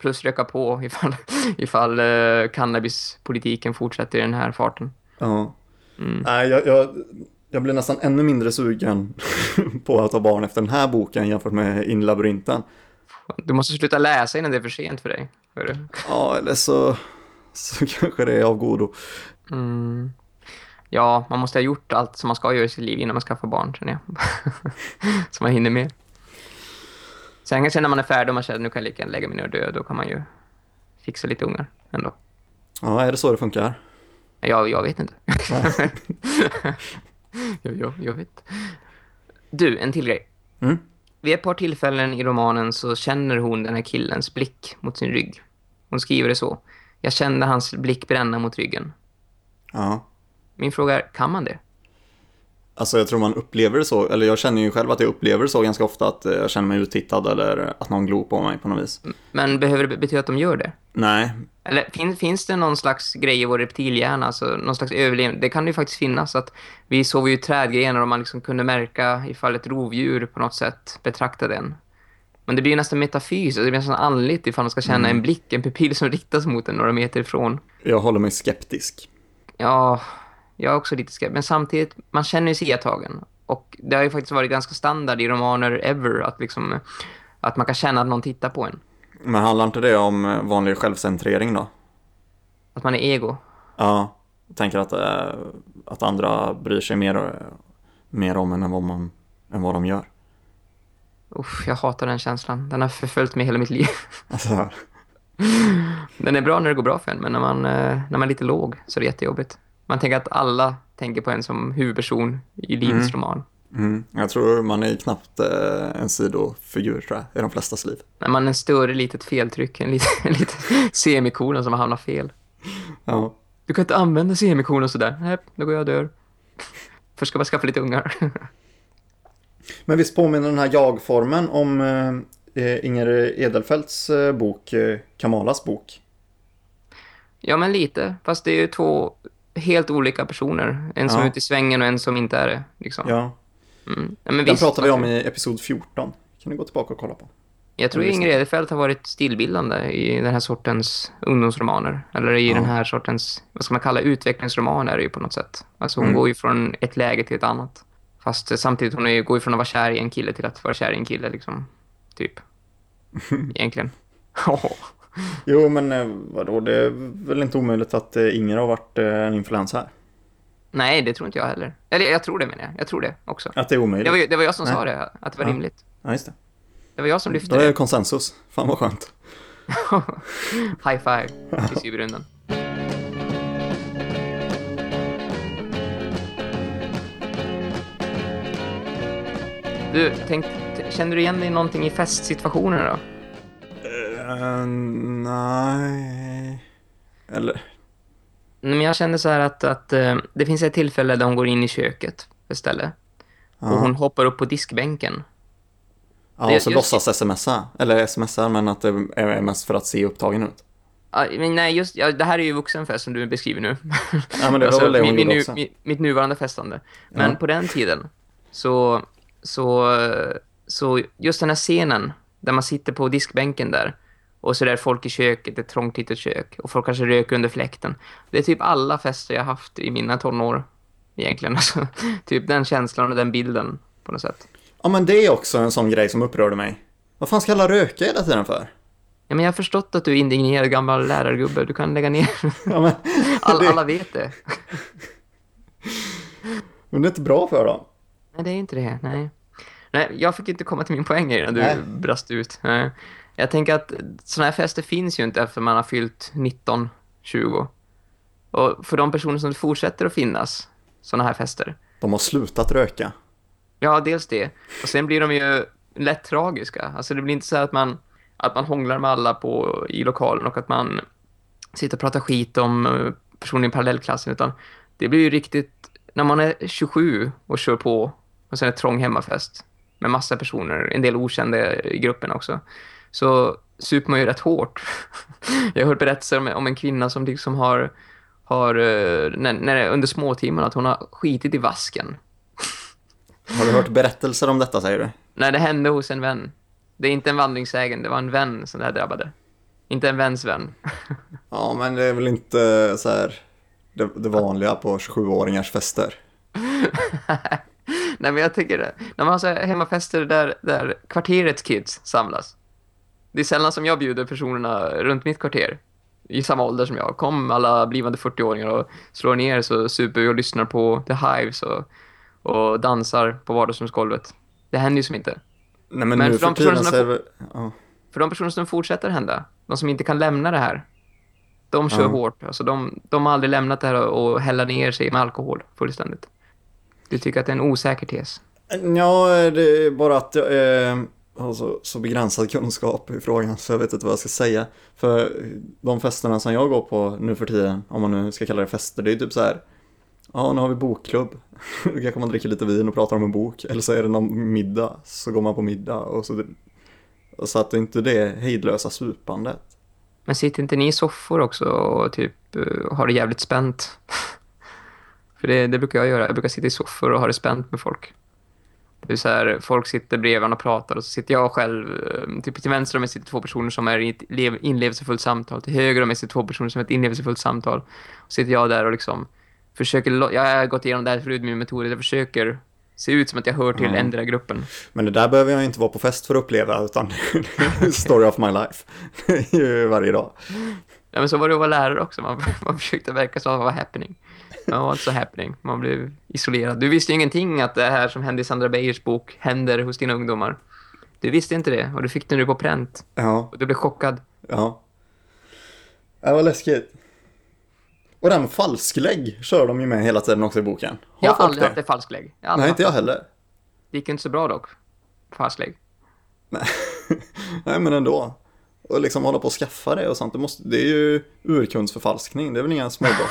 plus röka på <laughs> ifall, ifall eh, cannabispolitiken fortsätter i den här farten. Ja. Mm. Nej, jag, jag, jag blir nästan ännu mindre sugen <laughs> på att ha barn efter den här boken jämfört med In labyrinten. Du måste sluta läsa innan det är för sent för dig. hörru. Ja, eller så, så <laughs> kanske det är av godo. Mm. Ja, man måste ha gjort allt som man ska göra i sitt liv innan man skaffar barn, känner jag. så man hinner med. Sen kanske när man är färdig och man känner att nu kan jag lika gärna lägga mig ner och dö, då kan man ju fixa lite ungar ändå. Ja, är det så det funkar? Jag, jag vet inte. jag, <laughs> jag, jag vet. Du, en till grej. Mm. Vid ett par tillfällen i romanen så känner hon den här killens blick mot sin rygg. Hon skriver det så. Jag kände hans blick bränna mot ryggen. Ja. Min fråga är, kan man det? Alltså jag tror man upplever det så, eller jag känner ju själv att jag upplever det så ganska ofta att eh, jag känner mig uttittad eller att någon glor på mig på något vis. Men behöver det betyda att de gör det? Nej, Eller fin, finns det någon slags grej i vår reptilhjärna, alltså någon slags överlevnad? Det kan ju faktiskt finnas att vi sov ju i trädgrenar och man liksom kunde märka ifall ett rovdjur på något sätt betraktade den. Men det blir ju nästan metafysiskt, det blir nästan andligt ifall man ska känna en blick, en pupill som riktas mot en några meter ifrån. jag håller mig skeptisk. Ja, jag är också lite skeptisk. Men samtidigt, man känner ju sig iakttagen. Och det har ju faktiskt varit ganska standard i romaner ever att liksom att man kan känna att någon tittar på en. Men handlar inte det om eh, vanlig självcentrering då? Att man är ego. Ja, tänker att, eh, att andra bryr sig mer, eh, mer om en än vad, man, än vad de gör. Uff, jag hatar den känslan. Den har förföljt mig hela mitt liv. <laughs> Alltså, Den är bra när det går bra för en, men när man, när man är lite låg så är det jättejobbigt. Man tänker att alla tänker på en som huvudperson i livets Mm. roman. mm, jag tror man är knappt eh, en sidofigur tror jag, i de flestas liv. När man är en större litet feltryck, en liten, en liten <laughs> semikolon som har hamnat fel. Ja. Du kan inte använda semikolon sådär. Nej, då går jag och dör. Först ska man skaffa lite ungar. <laughs> Men visst påminner den här jag-formen om eh, Inger Edelfelts eh, bok, eh, Kamalas bok? ja, men lite. Fast det är ju två helt olika personer. En som Ja. är ute i svängen och en som inte är det. Liksom. Ja, Mm. Ja, den visst, pratar vi om i episod 14. kan du gå tillbaka och kolla på. Jag tror. Ingrid Edelfelt har varit stilbildande i den här sortens ungdomsromaner. Eller i Ja. den här sortens, vad ska man kalla utvecklingsromaner ju på något sätt. Alltså hon Mm. går ju från ett läge till ett annat. Fast samtidigt hon är går ju från att vara kär i en kille till att vara kär i en kille liksom. Typ. <laughs> Egentligen. <laughs> <laughs> Jo, men eh, vadå, det är väl inte omöjligt att eh, Inger har varit eh, en influens här. Nej, det tror inte jag heller. Eller jag tror det menar jag. Jag tror det också. Att det är omöjligt. Det var, det var jag som Nej. sa det, att det var Ja. rimligt. Ja, just det. Det var jag som lyfte Då är det det. konsensus. Fan vad skönt. <laughs> High five i sybrundan. Du, tänk, känner du igen dig någonting i festsituationerna då? Eh, nej. Eller, Men jag kände så här att, att eh, det finns ett tillfälle där hon går in i köket istället. ja. Och hon hoppar upp på diskbänken. ja, det- så just- låtsas smsa. Eller smsar, men att det är mest för att se upptagen ut. Men nej, just, ja, det här är ju vuxenfest som du beskriver nu. Ja, men det var väl det hon min, min, gjorde nu- också. mi- mitt nuvarande festande. Men Ja. på den tiden så, så, så just den här scenen där man sitter på diskbänken där och så är det folk i köket, ett trångt litet kök och folk kanske röker under fläkten. Det är typ alla fester jag haft i mina tonår egentligen. <laughs> Alltså, typ den känslan och den bilden på något sätt. Ja, men det är också en sån grej som upprörde mig. Vad fan ska alla röka hela tiden för? Ja, men jag har förstått att du är indignerad gammal lärargubbe. Du kan lägga ner. <laughs> Ja, men, <laughs> All, det, Alla vet det. men det är inte bra för dem. Nej, det är inte det. Nej. Nej, jag fick inte komma till min poäng innan du Nej. brast ut. Nej. Jag tänker att sådana här fester finns ju inte efter man har fyllt 19, 20. Och för de personer som fortsätter att finnas sådana här fester. De har slutat röka. Ja, dels det. Och sen blir de ju lätt tragiska. Alltså det blir inte så att man, att man hånglar med alla på, i lokalen och att man sitter och pratar skit om eh, personer i parallellklassen. Utan det blir ju riktigt, när man är 27 och kör på och sen är trång hemmafest med massa personer, en del okända i gruppen också, så super man ju rätt hårt. <laughs> Jag har hört berättelser om, om en kvinna som liksom har, har eh, när, när under småtimmarna, att hon har skitit i vasken. <laughs> Har du hört berättelser om detta, säger du? Nej, det hände hos en vän. Det är inte en vandringssägen, det var en vän som det här drabbade. Inte en väns vän. <laughs> Ja, men det är väl inte så här det, det vanliga på 27-åringars fester. Nej, men jag tycker det. När man har så hemmafester där, där kvarterets kids samlas. Det är sällan som jag bjuder personerna runt mitt kvarter i samma ålder som jag. Kom alla blivande 40-åringar och slår ner så super vi och lyssnar på The Hives och, och dansar på vardagsrumsgolvet. Det händer ju som inte. Nej, men, Men för de personer som är. Ja. För de personer som fortsätter hända, de som inte kan lämna det här, de kör Ja. hårt. Alltså de, de har aldrig lämnat det här och, hälla ner sig med alkohol fullständigt. Du tycker att det är en osäker tes? Ja, det är bara att eh, har så, så begränsad kunskap i frågan så jag vet inte vad jag ska säga. För de festerna som jag går på nu för tiden, om man nu ska kalla det fester, det är typ så här. Ja, nu har vi bokklubb. Då <laughs> kanske man dricker lite vin och pratar om en bok. Eller så är det någon middag, så går man på middag. Och så, och så att det inte det hejdlösa supandet. Men sitter inte ni i soffor också och typ eh, har det jävligt spänt? <laughs> För det, det brukar jag göra. Jag brukar sitta i soffor och ha det spänt med folk. Det är så här, folk sitter bredvid varandra och pratar och så sitter jag själv, eh, typ till vänster om mig sitter två personer som är i ett lev- inlevelsefullt samtal. Till höger om mig sitter två personer som är i ett inlevelsefullt samtal. Och sitter jag där och liksom försöker, jag har gått igenom det här förut med min metod, jag försöker se ut som att jag hör till Ja. ändra gruppen. Men det där behöver jag inte vara på fest för att uppleva, utan <laughs> story of my life. <laughs> Ju varje dag. Ja, men så var det att vara lärare också. Man, <laughs> man försökte verka som att det var happening. Men det var inte så happening. Man blev isolerad. Du visste ju ingenting att det här som hände i Sandra Beijers bok händer hos dina ungdomar. Du visste inte det och du fick det nu på pränt. Ja, Och du blev chockad. ja. Det var läskigt. Och det med falsklägg kör de ju med hela tiden också i boken. Har Jag har aldrig haft ett falsklägg. Jag Nej, inte jag det. heller. Det gick inte så bra dock. Falsklägg. Nej. <laughs> Nej, men ändå. Och liksom hålla på och skaffa det och sånt. Det, måste, det är ju urkundsförfalskning. Det är väl inga småbrott.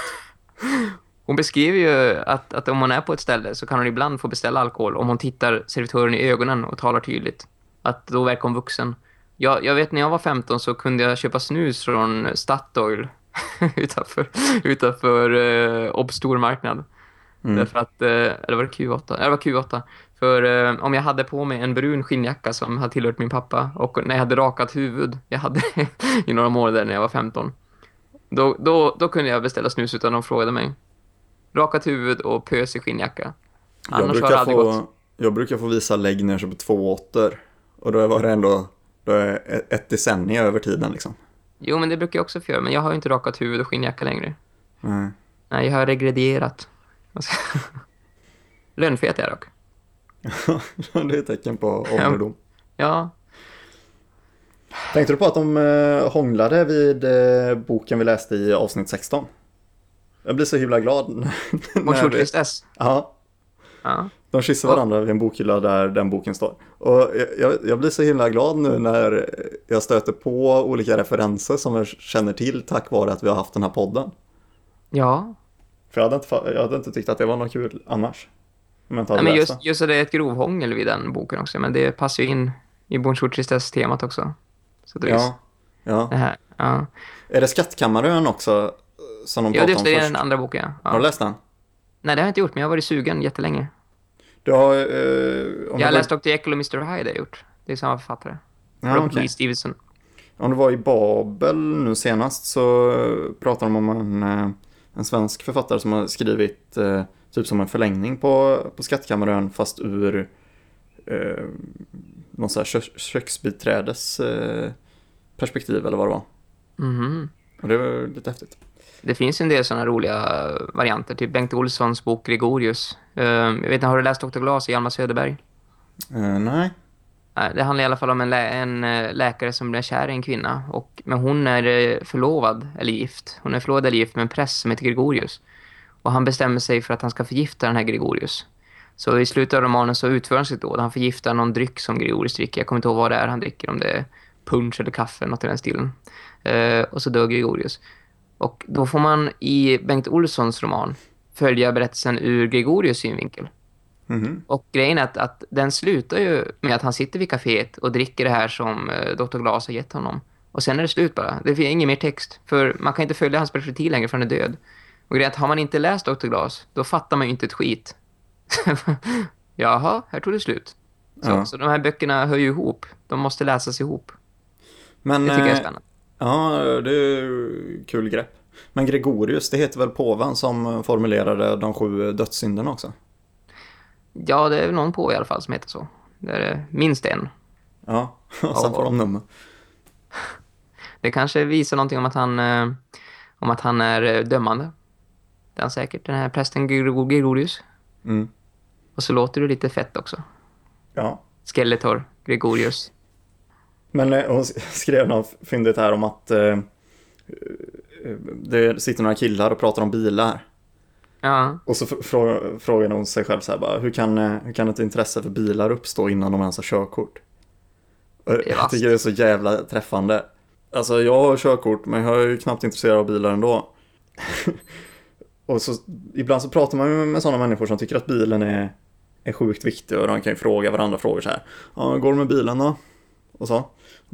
<laughs> Hon beskriver ju att, att om hon är på ett ställe så kan hon ibland få beställa alkohol om hon tittar servitören i ögonen och talar tydligt. Att då verkar hon vuxen. Jag, jag vet när jag var 15 så kunde jag köpa snus från Statoil <laughs> utanför, utanför uh, Obstor marknad. Mm. Därför att, eh, eller var det Q8? Ja, det var Q8. För eh, om jag hade på mig en brun skinnjacka som hade tillhört min pappa och när jag hade rakat huvud, jag hade <laughs> i några månader när jag var 15. Då, då, då kunde jag beställa snus utan de frågade mig. Rakat huvud och pösig skinnjacka. Jag Annars har det brukar, aldrig gått. få, jag brukar få visa lägg när jag köper två åttor. Och då var det ändå då är ett- decennium över tiden liksom. Jo, men det brukar jag också få göra. Men jag har ju inte rakat huvud och skinnjacka längre. Nej. Nej, jag har regredierat. <laughs> Lönnfet är jag dock. <laughs> det är ett tecken på ålderdom. Ja, Tänkte du på att de eh, hånglade vid eh, boken vi läste i avsnitt 16? Jag blir så himla glad. <laughs> när- när vi- motionslist S. Ja. Ja. De kysser varandra vid en bokhylla där den boken står. Och jag- jag, blir så himla glad nu när jag stöter på olika referenser som jag känner till tack vare att vi har haft den här podden. Ja, För jag hade inte, jag hade inte tyckt att det var något kul annars. Om jag inte Nej, men just, just att det är ett grovhångel vid den boken också. Men det passar ju in i Bonjour Tristesse-temat också. Så det Ja, ja. det här. Ja, Är det Skattkammarön också som de ja just om det är den andra boken. Ja. Har Ja. du läst den? Nej, det har jag inte gjort, men jag har varit sugen jättelänge. Du har... Eh, om Jag har var- läst Dr. Jekyll och Mr. Hyde, det har jag gjort. Det är samma författare. Ja, Robert okej. Louis Stevenson. Om du var i Babel nu senast så pratade de om en, eh, en svensk författare som har skrivit eh, typ som en förlängning på, på Skattkammarön fast ur eh, någon sån här kö köksbiträdes eh, perspektiv eller vad det var. Mhm. Och det var lite häftigt. Det finns en del sådana roliga varianter. Typ Bengt Olssons bok Gregorius. Eh, jag vet inte, har du läst Dr. Glas i Hjalmar Söderberg? Nej. Nej, Det handlar i alla fall om en, lä en eh, läkare som blir kär i en kvinna. Och, men hon är eh, förlovad, eller gift. Hon är förlovad eller gift med en präst som heter Gregorius. Och han bestämmer sig för att han ska förgifta den här Gregorius. Så i slutet av romanen så utför han sitt dåd. Han förgiftar någon dryck som Gregorius dricker. Jag kommer inte ihåg vad det är han dricker. Om det är punch eller kaffe, något i den stilen. Eh, och så dör Gregorius. Och då får man i Bengt Olssons roman följa berättelsen ur Gregorius synvinkel. Mhm. Och grejen är att, att den slutar ju med att han sitter vid kaféet och dricker det här som eh, Dr. Glas har gett honom. Och sen är det slut bara. Det finns ingen mer text. För man kan inte följa hans perspektiv längre för han är död. Och grejen är att har man inte läst Dr. Glas, då fattar man ju inte ett skit. <laughs> Jaha, här tog det slut. Så, Ja. så de här böckerna hör ju ihop. De måste läsas ihop. Men, Det tycker jag är eh, spännande. Ja, det är kul grepp. Men Gregorius, det heter väl påven som formulerade de sju dödssynderna också? Ja, det är väl någon på i alla fall som heter så. Det är minst en. Ja, <laughs> och sen får de nummer. Det kanske visar någonting om att han, eh, om att han är eh, dömande. Det är han säkert, den här prästen Gregor- Gregorius. Mm. Och så låter det lite fett också. Ja. Skeletor, Gregorius. Men eh, hon <laughs> skrev något fyndigt här om att eh, det sitter några killar och pratar om bilar. Ja, Och så frå- frågar hon sig själv så här bara, hur kan, eh, hur kan ett intresse för bilar uppstå innan de ens har körkort? Jag tycker det är så jävla träffande. Alltså jag har körkort men jag är ju knappt intresserad av bilar ändå. <laughs> och så ibland så pratar man ju med sådana människor som tycker att bilen är, är sjukt viktig och de kan ju fråga varandra frågor så här. Ja, går det med bilen då? Och så.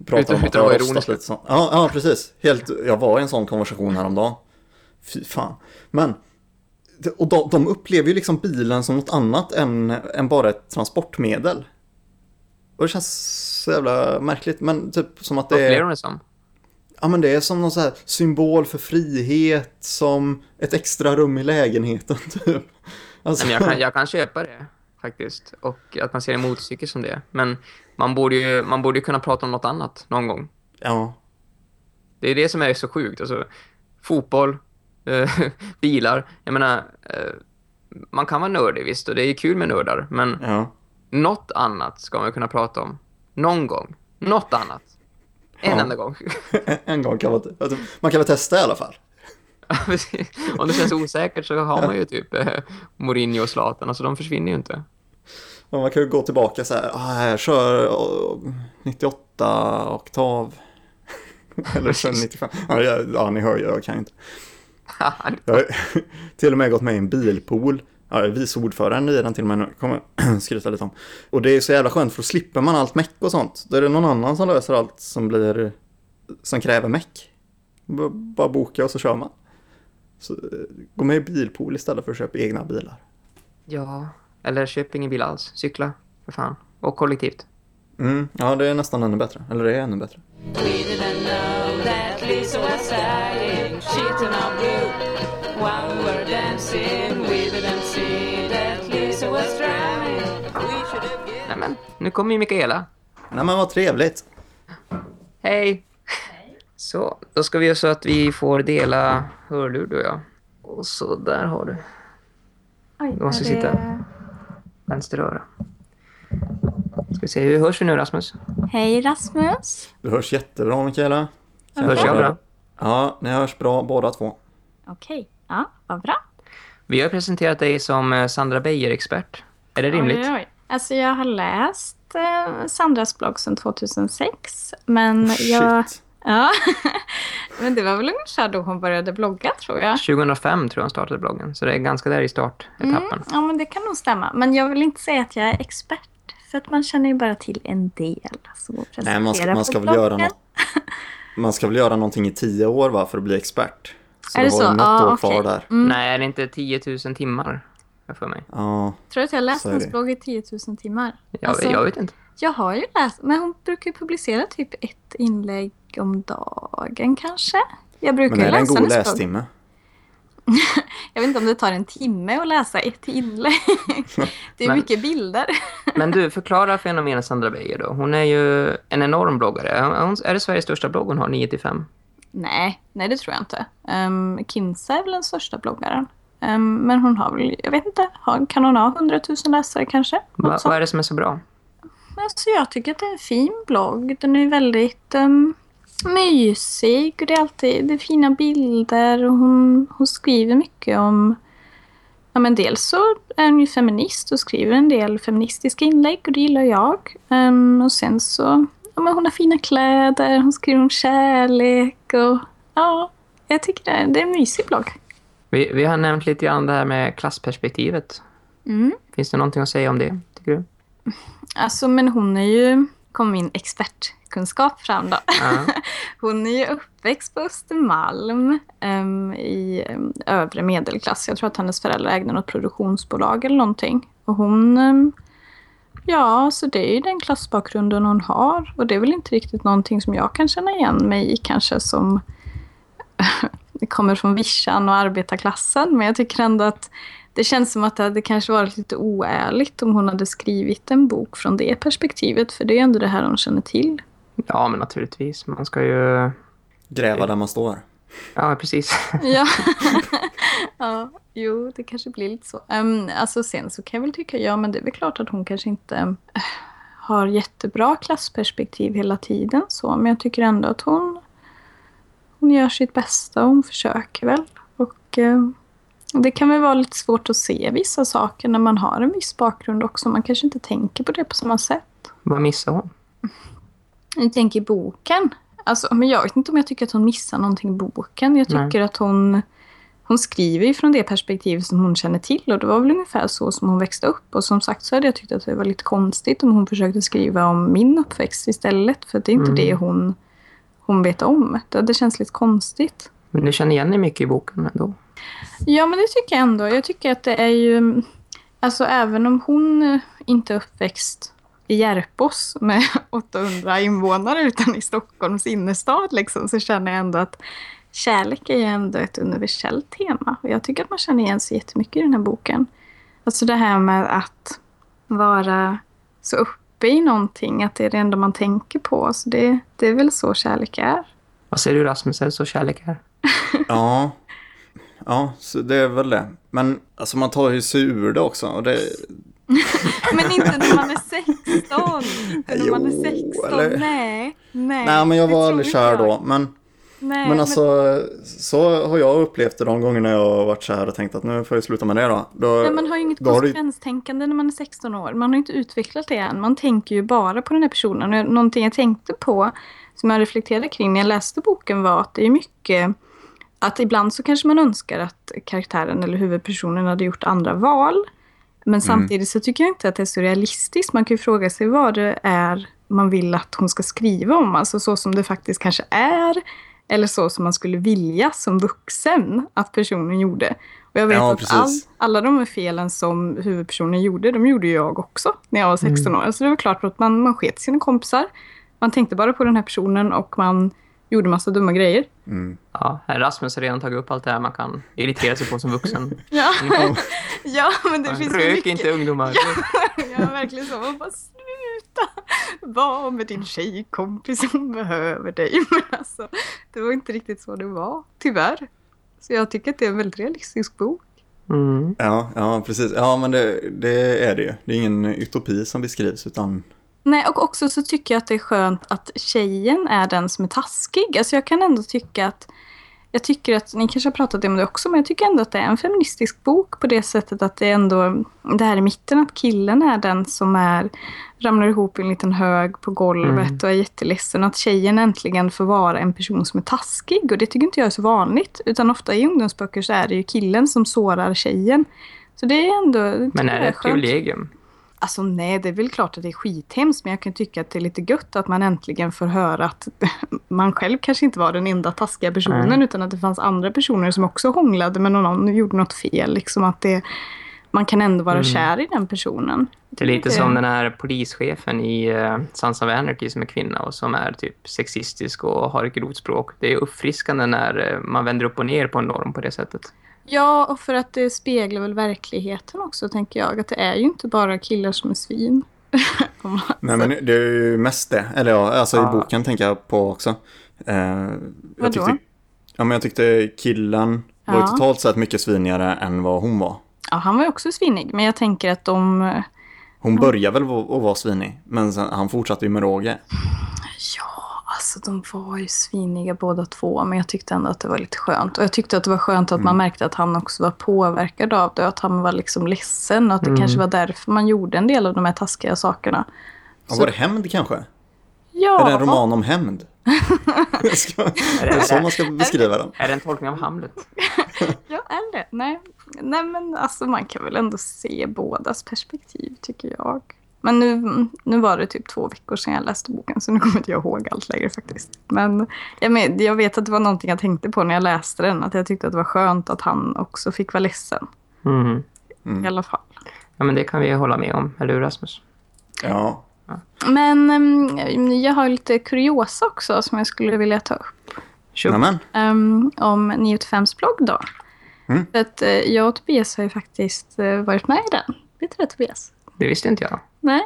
Pratar Utan- om att vara rostat lite så. Ja, ja, precis. Helt, jag var i en sån konversation häromdagen. Fy fan. Men, och de, de upplever ju liksom bilen som något annat än, än bara ett transportmedel. Och det känns så jävla märkligt, men typ som att det upplever är, hon det som? ja, men det är som någon så här symbol för frihet, som ett extra rum i lägenheten <laughs> typ. Alltså, men jag, kan, jag kan köpa det faktiskt. Och att man ser en motorcykel som det. Men man borde ju man borde ju kunna prata om något annat någon gång. ja, Det är det som är så sjukt. Alltså, fotboll, <laughs> eh, bilar. Jag menar, eh, man kan vara nördig visst. Och det är kul med nördar. Men ja. något annat ska man kunna prata om. Någon gång. Något annat. En Ja. enda gång. <laughs> En gång kan man, alltså, man kan väl testa i alla fall. <laughs> Om det känns osäkert så har man ju typ eh, Mourinho och Zlatan. Alltså de försvinner ju inte. Och man kan ju gå tillbaka så här, ah, jag kör oh, 98 oktav. <laughs> Eller kör 95. Ja, jag, ja, ni hör ju, jag kan ju inte. <laughs> Jag har till och med gått med i en bilpool. Ja, vice ordförande i den till och med nu. Kommer <clears throat> skryta lite om. Och det är så jävla skönt för då slipper man allt meck och sånt. Då är det någon annan som löser allt som blir som kräver meck. B- Bara boka och så kör man. Så, eh, gå med i bilpool istället för att köpa egna bilar. ja, eller köp ingen bil alls. Cykla, för fan. Och kollektivt. Mm, ja, det är nästan ännu bättre. Eller det är ännu bättre. We didn't know that Lisa was dying. She turned on blue while we were dancing. We didn't see that Lisa was drowning. We should have given. Nej men, nu kommer ju Mikaela. Nej men vad trevligt. Hej! Så, då ska vi göra så att vi får dela hörlur du och jag. Och så där har du Oj, Du måste sitta. vänster öra. Ska vi se, hur hörs vi nu Rasmus? Hej Rasmus. Du hörs jättebra Mikaela. Hörs jag bra? Ja, ni hörs bra båda två. Okej, ja, vad bra. Vi har presenterat dig som eh, Sandra Beijer-expert. Är det rimligt? Oj, oj. Alltså jag har läst eh, Sandras blogg sedan 2006. Men jag... Ja. <laughs> men det var väl ungefär då hon började blogga tror jag. 2005 tror jag hon startade bloggen, så det är ganska där i startetappen. Mm, ja, men det kan nog stämma. Men jag vill inte säga att jag är expert. För att man känner ju bara till en del. Alltså, att Nej, man ska, man ska väl göra något. Man ska väl göra någonting i tio år va, för att bli expert. Så Är du det så? Ja, kvar okej. där. Mm. Nej, är det inte 10 000 timmar? För mig. Ja, Tror du att jag läst Så hennes blogg i 10 000 timmar? Jag, Alltså- jag vet inte. Jag har ju läst, men hon brukar ju publicera typ ett inlägg om dagen kanske. Jag brukar men är det en läsa god lästimme? <laughs> Jag vet inte om det tar en timme att läsa ett inlägg. <laughs> Det är Men- mycket bilder. <laughs> Men du, förklara fenomenet Sandra Beijer då. Hon är ju en enorm bloggare. Är det Sveriges största blogg hon har, 9 till 5? Nej, nej det tror jag inte. Um, Kinsa är väl den största bloggaren. Ehm, men hon har väl, jag vet inte, kan hon ha 100 000 läsare kanske? Va, vad är det som är så bra? Alltså, jag tycker att det är en fin blogg. Den är väldigt um, mysig och det är alltid det är fina bilder. Och hon, hon skriver mycket om... Ja, men dels så är hon ju feminist och skriver en del feministiska inlägg och det gillar jag. Um, och sen så... Ja, men hon har fina kläder, hon skriver om kärlek och... Ja, jag tycker det är, det är en mysig blogg. Vi, vi har nämnt lite grann det här med klassperspektivet. Mm. Finns det någonting att säga om det, tycker du? Alltså, men hon är ju... kom min expertkunskap fram då. Ja. <laughs> Hon är ju uppväxt på Östermalm em, i em, övre medelklass. Jag tror att hennes föräldrar ägde något produktionsbolag eller någonting. Och hon... em, ja, så det är ju den klassbakgrunden hon har. Och det är väl inte riktigt någonting som jag kan känna igen mig i kanske som <laughs> kommer från vischan och arbetarklassen. Men jag tycker ändå att det känns som att det hade kanske varit lite oärligt om hon hade skrivit en bok från det perspektivet. För det är ändå det här hon känner till. ja, men naturligtvis. Man ska ju... Gräva där man står. Ja, precis. <laughs> Ja. <laughs> ja, jo, det kanske blir lite så. Um, alltså sen så kan jag väl tycka, ja men det är väl klart att hon kanske inte eh, har jättebra klassperspektiv hela tiden så, men jag tycker ändå att hon, hon gör sitt bästa och hon försöker väl. Och eh, det kan väl vara lite svårt att se vissa saker när man har en viss bakgrund också. Man kanske inte tänker på det på samma sätt. Vad missar hon? Jag tänker boken. Alltså, men jag vet inte om jag tycker att hon missar någonting i boken. Jag Nej. tycker att hon, hon skriver ju från det perspektiv som hon känner till. Och det var väl ungefär så som hon växte upp. Och som sagt så hade jag tyckt att det var lite konstigt om hon försökte skriva om min uppväxt istället. För det är inte Mm. det hon, hon vet om. Det, det känns lite konstigt. Men du känner igen dig mycket i boken ändå. Ja, men det tycker jag ändå. Jag tycker att det är ju... Alltså även om hon inte är uppväxt i Järpås med <laughs> 800 invånare utan i Stockholms innerstad liksom, så känner jag ändå att kärlek är ju ändå ett universellt tema. Och jag tycker att man känner igen sig jättemycket i den här boken. Alltså det här med att vara så uppe i någonting, att det är det enda man tänker på. Så det, det är väl så kärlek är. Vad säger du Rasmus, är det så kärlek är? Ja, ja så det är väl det. Men alltså man tar ju sig ur det också. Och det, <laughs> Men inte när man är 16. Inte när man är Jo, 16. eller- Nej, nej. nej, men jag var aldrig kär jag. då. Men, Nej, men alltså, så har jag upplevt det de gångerna jag har varit kär och tänkt att nu får jag sluta med det då. då men man har ju inget har du- konsekvenstänkande när man är 16 år. Man har inte utvecklat det än. Man tänker ju bara på den här personen. Någonting jag tänkte på, som jag reflekterade kring när jag läste boken var att det är mycket att ibland så kanske man önskar att karaktären eller huvudpersonen hade gjort andra val. Men samtidigt så tycker jag inte att det är så realistiskt. Man kan ju fråga sig vad det är man vill att hon ska skriva om. Alltså så som det faktiskt kanske är. Eller så som man skulle vilja som vuxen att personen gjorde. Och jag vet Ja, att all, alla de felen som huvudpersonen gjorde, de gjorde jag också när jag var 16 år. Så det var klart att man, man sket sina kompisar. Man tänkte bara på den här personen och man gjorde massa dumma grejer. Mm. Ja, Rasmus har redan tagit upp allt det här man kan irritera sig på som vuxen. <laughs> Ja, <laughs> ja men det finns så Rök mycket. inte ungdomar. <laughs> Ja, verkligen så. Man bara sluta. Var med din tjejkompis, hon behöver dig. Men alltså, det var inte riktigt så det var, tyvärr. Så jag tycker att det är en väldigt realistisk bok. Mm. Ja, ja, precis. Ja, men det, det är det ju. Det är ingen utopi som beskrivs, utan Nej, och också så tycker jag att det är skönt att tjejen är den som är taskig. Alltså jag kan ändå tycka att jag tycker att, ni kanske har pratat om det också, men jag tycker ändå att det är en feministisk bok på det sättet att det är ändå, det här i mitten, att killen är den som är, ramlar ihop i en liten hög på golvet Mm. och är jätteledsen. Att tjejen äntligen får vara en person som är taskig. Och det tycker inte jag är så vanligt. Utan ofta i ungdomsböcker så är det ju killen som sårar tjejen. Så det är ändå... det Men är det ett privilegium? Alltså nej, det är väl klart att det är skithemskt, men jag kan tycka att det är lite gött att man äntligen får höra att <laughs> man själv kanske inte var den enda taskiga personen, Nej. utan att det fanns andra personer som också hånglade med någon och gjorde något fel. Liksom att det, man kan ändå vara Mm. kär i den personen. Det är lite Det- som den här polischefen i uh, Sons of Anarchy som är kvinna och som är typ sexistisk och har ett grovt språk. Det är uppfriskande när eh, man vänder upp och ner på en norm på det sättet. Ja, och för att det speglar väl verkligheten också, tänker jag. Att det är ju inte bara killar som är svin. <laughs> Nej, men det är ju mest det. Eller ja, alltså Ja. i boken tänker jag på också. Eh, jag tyckte, ja, men jag tyckte killen var ju Ja. totalt sett mycket svinigare än vad hon var. Ja, han var ju också svinig, men jag tänker att de... Hon började väl att vara svinig, men sen, han fortsatte ju med råge. Ja, alltså de var ju sviniga båda två, men jag tyckte ändå att det var lite skönt. Och jag tyckte att det var skönt att man märkte att han också var påverkad av det, och att han var liksom ledsen, och att det Mm. kanske var därför man gjorde en del av de här taskiga sakerna. Ja, Så- var det hämnd kanske? Ja, Är det en roman om hämnd? <laughs> Ska- det är så man ska beskriva den. Är det en tolkning av Hamlet? <laughs> ja är det? Nej. Nej, men alltså man kan väl ändå se bådas perspektiv, tycker jag. Men nu, nu var det typ två veckor sedan jag läste boken, så nu kommer inte jag ihåg allt längre faktiskt. Men jag, men, jag vet att det var någonting jag tänkte på när jag läste den, att jag tyckte att det var skönt att han också fick vara ledsen. Mhm. Mm. I alla fall. Ja, men det kan vi hålla med om. Eller hur, Rasmus? Ja, Men em, jag har lite kuriosa också som jag skulle vilja ta upp. Um, om 985s blogg då. Mm. För att eh, jag och Tobias har ju faktiskt eh, varit med i den. Vet du det Tobias? Det visste inte jag. Nej.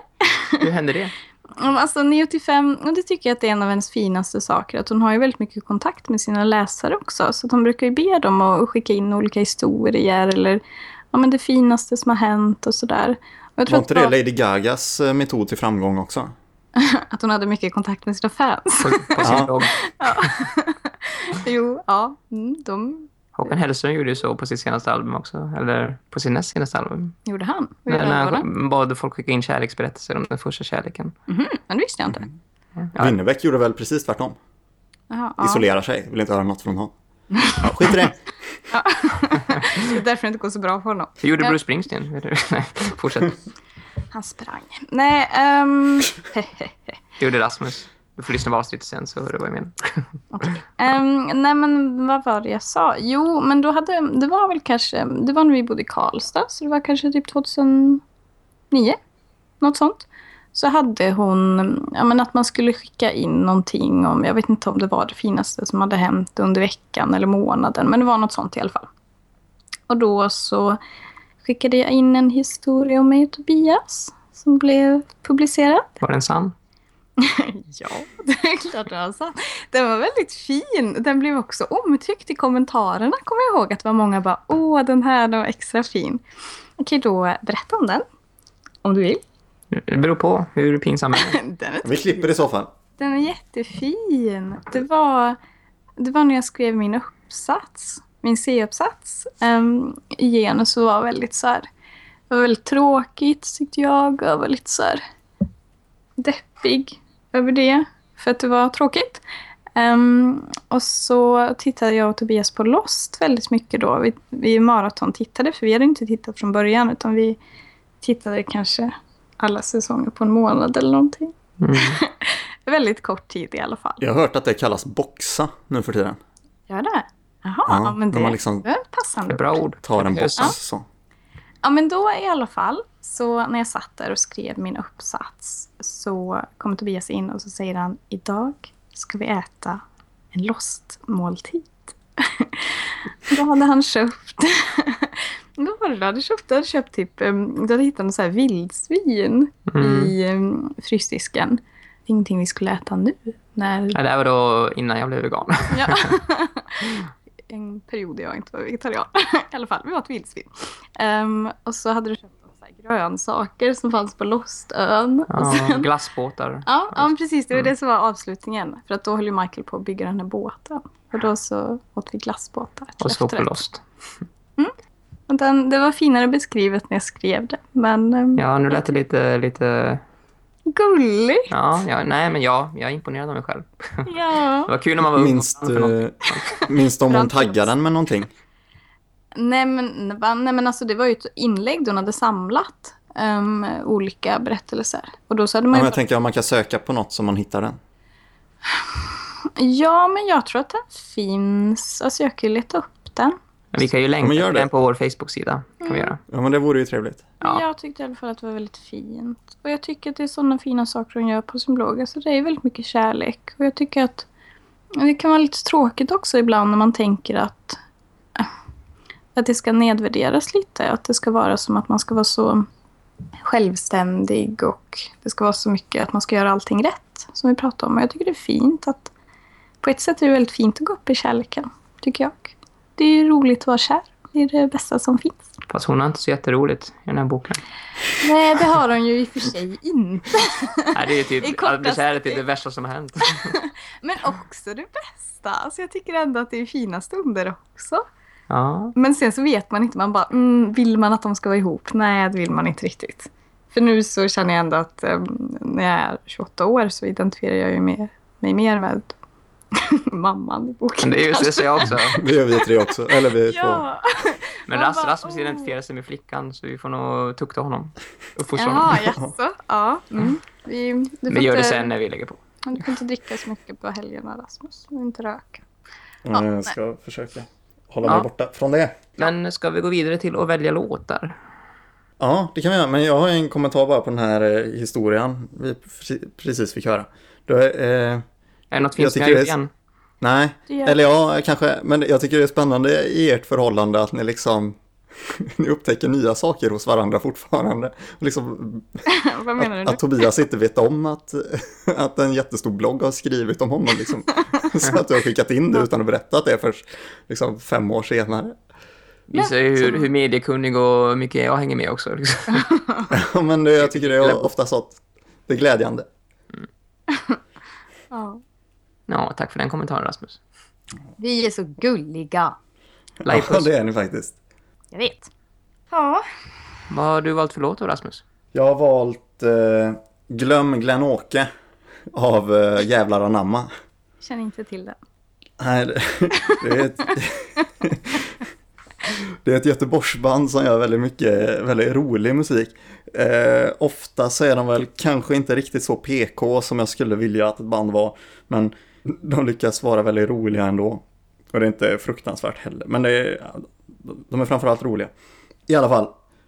Hur hände det? <laughs> Alltså 985, och det tycker jag att det är en av hennes finaste saker. Att hon har ju väldigt mycket kontakt med sina läsare också. Så att hon brukar ju be dem att skicka in olika historier eller ja, men det finaste som har hänt och sådär. Och Var att, inte det var- Lady Gagas eh, metod till framgång också? <laughs> att hon hade mycket kontakt med sina fans. På, på sin Ja. blogg. <laughs> jo, ja. Mm, de Håkan Hellström gjorde ju så på sitt senaste album också. Eller på sin näst senaste album. gjorde han. När, gjorde när han bad folk skicka in kärleksberättelser om den första kärleken. Mhm, men det visste jag inte. Ja. Winnerbäck gjorde väl precis tvärtom. Jaha, ja. Isolerar sig, vill inte höra något från honom. Ja, skit i det. <laughs> Det är därför det inte går så bra för honom. Hur gjorde. Bruce Springsteen? Nej, <laughs> fortsätt. Han sprang. Nej. <laughs> Det gjorde Rasmus. Du får lyssna på avsnittet sen så hör du vad jag menar. Ehm, nej men vad var det jag sa? Jo, men då hade, det var väl kanske, det var när vi bodde i Karlstad, så det var kanske typ 2009, något sånt. Så hade hon, ja men att man skulle skicka in någonting om, jag vet inte om det var det finaste som hade hänt under veckan eller månaden, men det var något sånt i alla fall. Och då så skickade jag in en historia om mig och Tobias som blev publicerad. Var den sann? <laughs> Ja, det är klart den var sann. Den var väldigt fin. Den blev också omtyckt i kommentarerna, kommer jag ihåg. Att det var många bara, åh, den här den var extra fin. Okej, då berätta om den. Om du vill. Det beror på hur pinsam den är. <laughs> Den är, Vi klipper i så fall. den är jättefin. Det var, det var när jag skrev min uppsats, min C-uppsats um, i genus, så var väldigt så här, det var väldigt tråkigt tyckte jag. Jag var lite så här deppig över det, för att det var tråkigt. Ehm, och så tittade jag och Tobias på Lost väldigt mycket då. Vi, vi maraton tittade, för vi hade inte tittat från början, utan vi tittade kanske alla säsonger på en månad eller någonting. Mm. <laughs> Väldigt kort tid i alla fall. Jag har hört att det kallas boxa nu för tiden. Gör det? Jaha, Ja, ja, men när det man liksom det är passande Bra ord. Tar en box så. Ja, men då i alla fall, så när jag satt där och skrev min uppsats så kommer Tobias in och så säger han idag ska vi äta en lost-måltid. <laughs> då hade han köpt... <laughs> Vad var det du hade köpt? Du hade köpt typ... um, Du hade hittat något så här vildsvin Mm. i um, frysdisken. Ingenting vi skulle äta nu. När Ja, det här var då innan jag blev vegan. <laughs> Ja. en period jag inte var vegetarian. I alla fall, vi åt vildsvin. Ehm, och så hade du köpt så här grönsaker som fanns på Lostön. Och Ja, sen, glassbåtar. <laughs> ja, ja, precis. Det var det som var avslutningen. För att då höll ju Michael på att bygga den här båten. Och då så åt vi glassbåtar. Och såg på. Lost. Och Den, det var finare beskrivet när jag skrev det. Men um, Ja, nu lät det lite, lite... gulligt. Ja, ja, nej men ja, jag är imponerad av mig själv. Ja. <laughs> Det var kul när man var ung. Minst, eh, <laughs> minst om hon taggade den med någonting. Nej men, nej men alltså det var ju ett inlägg hon hade samlat um, olika berättelser. Och då så hade Ja, man men ju jag tänker om man kan söka på något som man hittar den. Ja, men jag tror att den finns. Alltså jag kan ju leta upp den. Men vi kan ju länka men det. den på vår Facebook-sida. kan vi göra. Ja, men det vore ju trevligt. Ja. Jag tyckte i alla fall att det var väldigt fint. Och jag tycker att det är sådana fina saker hon gör på sin blogg. Alltså det är väldigt mycket kärlek. Och jag tycker att det kan vara lite tråkigt också ibland när man tänker att, att det ska nedvärderas lite. Att det ska vara som att man ska vara så självständig och det ska vara så mycket att man ska göra allting rätt. Som vi pratade om. Och jag tycker det är fint att på ett sätt är det väldigt fint att gå upp i kärleken. Tycker jag. Det är roligt att vara kär. Det är det bästa som finns. Fast hon har inte så jätteroligt i den här boken. Nej, det har hon ju i och för sig inte. Nej, det är typ, att bli kär är typ det värsta som har hänt. <laughs> Men också det bästa. Alltså jag tycker ändå att det är fina stunder också. Ja, Men sen så vet man inte. Man bara, mm, vill man att de ska vara ihop? Nej, det vill man inte riktigt. För nu så känner jag ändå att um, när jag är 28 år så identifierar jag ju med, mig mer med <laughs> mamman i boken. men det är ju så, så jag också. <laughs> Det gör vi tre också. Eller vi två. Ja, Men Ras, bara, Rasmus åh. identifierar sig med flickan så vi får nog tukta honom. Uppfostra Jaha, honom. jaså? Ja. Mm. Vi, du får Vi gör det inte- sen när vi lägger på. Du får inte dricka så mycket på helgerna Rasmus. Och inte röka. Ja, jag ska försöka hålla Ja. mig borta från det. Men ska vi gå vidare till att välja låtar? Ja, det kan vi göra. Men jag har en kommentar bara på den här eh, historien vi pre- precis fick höra. Då, eh, Är det något fint Jag jag gjort det är- igen? nej, eller ja, kanske. Men jag tycker det är spännande i ert förhållande att ni liksom <laughs> ni upptäcker nya saker hos varandra fortfarande. Och Liksom, <laughs> Vad menar du att, nu? att Tobias inte vet om att, att en jättestor blogg har skrivit om honom. Liksom. <laughs> Så att du har skickat in det utan att berätta det först liksom, fem år senare. Visar ju hur, hur mediekunnig och mycket jag hänger med också. Liksom. Ja, Men det, jag tycker det är ofta så att det är glädjande. Ja. Ja, tack för den kommentaren Rasmus. Vi är så gulliga. Ja, det är ni faktiskt. Jag vet. Ja. Vad har du valt för låt då Rasmus? Jag har valt eh, Glöm Glenn-Åke av eh, Jävlar anamma. Känner inte till det. Nej, det, det är ett... Det är ett Göteborgsband som gör väldigt mycket, väldigt rolig musik. Eh, ofta så är de väl kanske inte riktigt så PK som jag skulle vilja att ett band var. Men de lyckas vara väldigt roliga ändå. Och det är inte fruktansvärt heller. Men det är, de är framförallt roliga. I alla fall.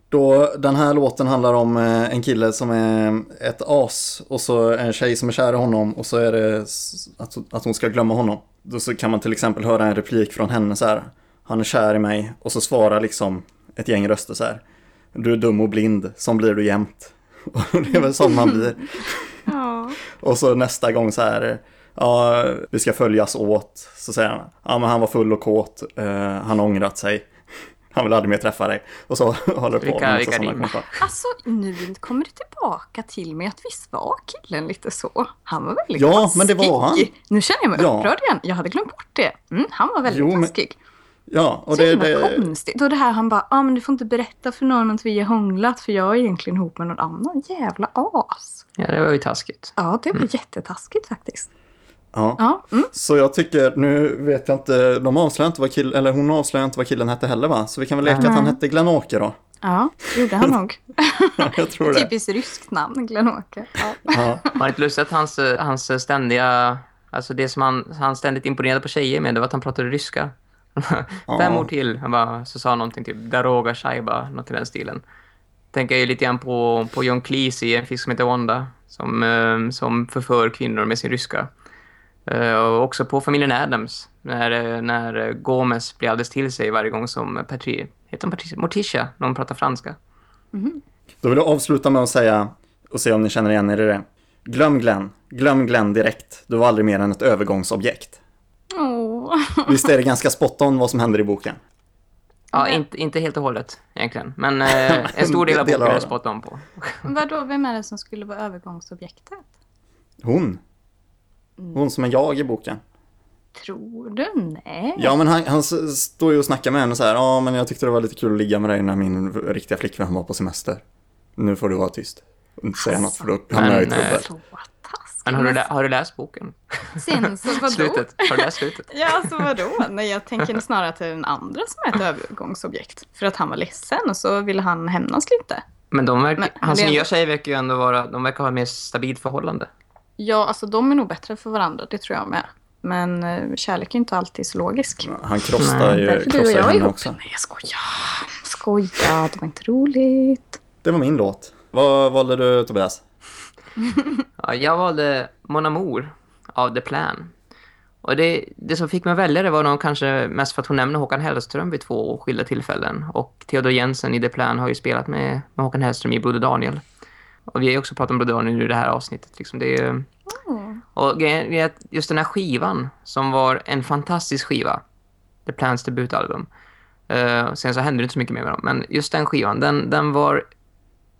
Då, den här låten handlar om eh, en kille som är ett as och så en tjej som är kär i honom och så är det att, att hon ska glömma honom. Då så kan man till exempel höra en replik från henne så här. Han är kär i mig och så svarar liksom ett gäng röster så här. Du är dum och blind, som blir du jämt. <laughs> Och det är väl sån man blir. <laughs> Ja. Och så nästa gång så här, ja, vi ska följas åt. Så säger han, ja men han var full och kåt, eh, han har ångrat sig. Han vill aldrig mer träffa dig. Och så <laughs> håller det på. Vilka- med vilka rim? kommentarer. Alltså, nu kommer det tillbaka till mig att visst var killen lite så. Han var väldigt Ja, taskig. men det var han. Nu känner jag mig Ja. upprörd igen. Jag hade glömt bort det. Mm, han var väldigt Jo, men- taskig. Ja, och Så det, det, konstigt. Och det här han bara, ah, men du får inte berätta för någon att vi har hånglat för jag är egentligen ihop med någon annan. Jävla as. Ja, det var ju taskigt. Ja, det var jättetaskigt faktiskt. Ja. Ja, mm. Så jag tycker, nu vet jag inte, de avslöjar inte vad killen, eller hon avslöjar inte vad killen hette heller va? Så vi kan väl leka att han hette Glenn-Åke då. ja det gjorde han nog. <laughs> jag tror det. Typiskt ryskt namn, Glenn-Åke. Ja. Ja. Det inte lustigt att hans, hans ständiga... Alltså det som han, han ständigt imponerade på tjejer med, det var att han pratade ryska. <laughs> Fem Ja. år till. Han bara, så sa någonting typ Daroga Shaiba, något i den stilen. Tänker ju lite grann på, på John Cleese i en fisk som heter Wanda. Som, eh, som förför kvinnor med sin ryska. Eh, och också på familjen Adams. När, eh, när Gomez blir alldeles till sig varje gång som Patri... Heter Patricia? Morticia, när hon pratar franska. Då vill jag avsluta med att säga, och se om ni känner igen er i det. Glöm Glenn, glöm Glenn direkt. Du var aldrig mer än ett övergångsobjekt. Åh. Visst är det ganska spot on vad som händer i boken? Ja, inte, inte helt och hållet egentligen. Men eh, en stor del av <laughs> boken är spot on på. Vadå, vem är det som skulle vara övergångsobjektet? Hon. Hon som är jag i boken. Tror du? Nej. Ja, men han, han står ju och snackar med henne så här. Ja, men jag tyckte det var lite kul att ligga med dig när min riktiga flickvän var på semester. Nu får du vara tyst. Och inte säga något för då hamnar jag i Men, eh, trubbel. Taskigt. Men har du, har du läst boken? Sen så <laughs> vadå? Slutet? Har du läst slutet? Ja, alltså vadå? Nej, jag tänker snarare att det är den andra som är ett övergångsobjekt. För att han var ledsen och så ville han hämnas lite. Men de verkar, Men- hans nya tjej verkar ju ändå vara, de verkar ha ett mer stabilt förhållande. Ja, alltså de är nog bättre för varandra, det tror jag med. Men eh, kärlek är inte alltid så logisk. Han krossar ju Därför du och jag är ihop. också. Nej, jag skojar. Skoja, det var inte roligt. Det var min låt. Vad valde du Tobias? <laughs> Ja, jag valde Mon Amour av The Plan. Och det, det som fick mig välja det var nog kanske mest för att hon nämner Håkan Hellström vid två skilda tillfällen. Och Theodor Jensen i The Plan har ju spelat med, med Håkan Hellström i Broder Daniel. Och vi har också pratat om Broder Daniel i det här avsnittet. Liksom det är, Mm. och just den här skivan som var en fantastisk skiva. The Plans debutalbum. Uh, sen så hände det inte så mycket mer med dem. Men just den skivan, den, den var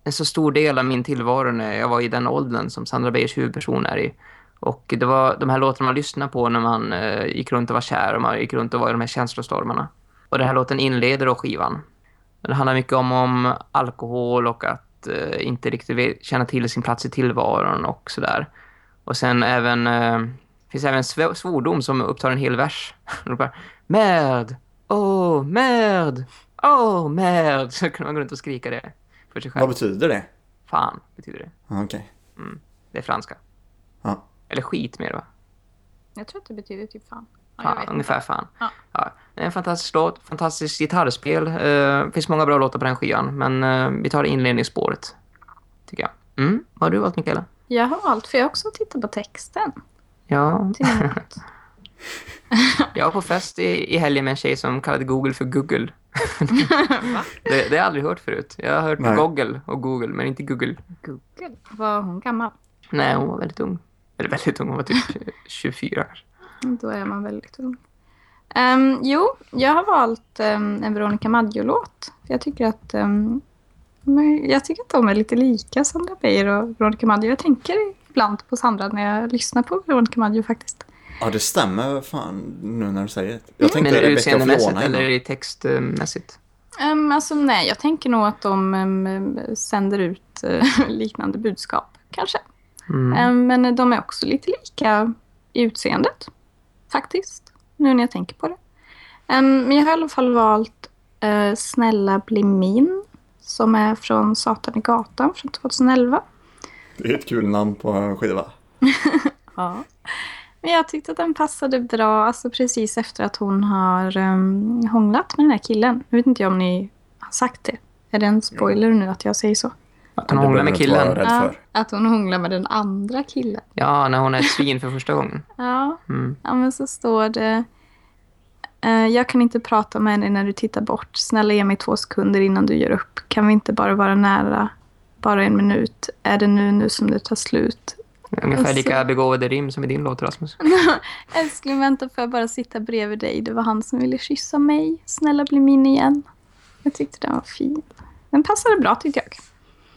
en så stor del av min tillvaro när jag var i den åldern som Sandra Beijers huvudperson är i. Och det var de här låtarna man lyssnade på när man eh, gick runt och var kär och man gick runt och var i de här känslostormarna. Och den här låten inleder då skivan. Det handlar mycket om, om alkohol och att eh, inte riktigt ve- känna till sin plats i tillvaron och sådär. Och sen även eh, finns även sv- svordom som upptar en hel vers. <laughs> Merd! Åh, oh, merd! Åh, oh, merd! <laughs> Så kan man gå runt och skrika det för sig själv. Vad betyder det? Fan betyder det. Okej. Det är franska. Ja. Eller skit mer va? Jag tror att det betyder typ fan. Fan, ungefär fan. Ja. Ja, det är en fantastisk låt, fantastiskt gitarrspel. Det finns många bra låtar på den skivan, men eh, vi tar inledningsspåret. Tycker jag. Mm, vad har du valt Mikaela? Jag har valt, för jag har också tittat på texten. Ja, <laughs> <laughs> jag var på fest i, i helgen med en tjej som kallade Google för Google. <laughs> det, det har jag aldrig hört förut. Jag har hört Nej. Google och Google, men inte Google. Google. Var hon gammal? Nej, hon var väldigt ung. Eller väldigt ung, hon var typ 24 kanske. Då är man väldigt ung. Ehm, jo, jag har valt ehm, en Veronica Maggio-låt. Jag tycker att men jag tycker att de är lite lika, Sandra Beijer och Veronica Maggio. Jag tänker ibland på Sandra när jag lyssnar på Veronica Maggio faktiskt. Ja, det stämmer fan nu när du säger det. Jag tänkte Men Rebecca och utseendemässigt eller innan. i textmässigt? Um, alltså nej, jag tänker nog att de ehm, sänder ut eh, <laughs> liknande budskap, kanske. Mm. Ehm, men de är också lite lika i utseendet, faktiskt. Nu när jag tänker på det. Ehm, men jag har i alla fall valt eh, Snälla bli min, som är från Satan i gatan från 2011. Det är ett kul namn på en skiva. <laughs> Ja. Men jag tyckte att den passade bra, alltså precis efter att hon har um, hånglat med den här killen. Nu vet inte jag om ni har sagt det. Är det en spoiler nu att jag säger så? Att hon hånglar med killen. rädd Ja, att hon hånglar med den andra killen. Ja, när hon är ett svin för första gången. <laughs> Ja, Mm. ja men så står det... eh, jag kan inte prata med dig när du tittar bort. Snälla ge mig två sekunder innan du gör upp. Kan vi inte bara vara nära? Bara en minut. Är det nu, nu som det tar slut? Ungefär Alltså- lika begåvade rim som i din låt, Rasmus. <laughs> Älskling, vänta får jag bara sitta bredvid dig. Det var han som ville kyssa mig. Snälla bli min igen. Jag tyckte den var fin. Den passade bra tyckte jag.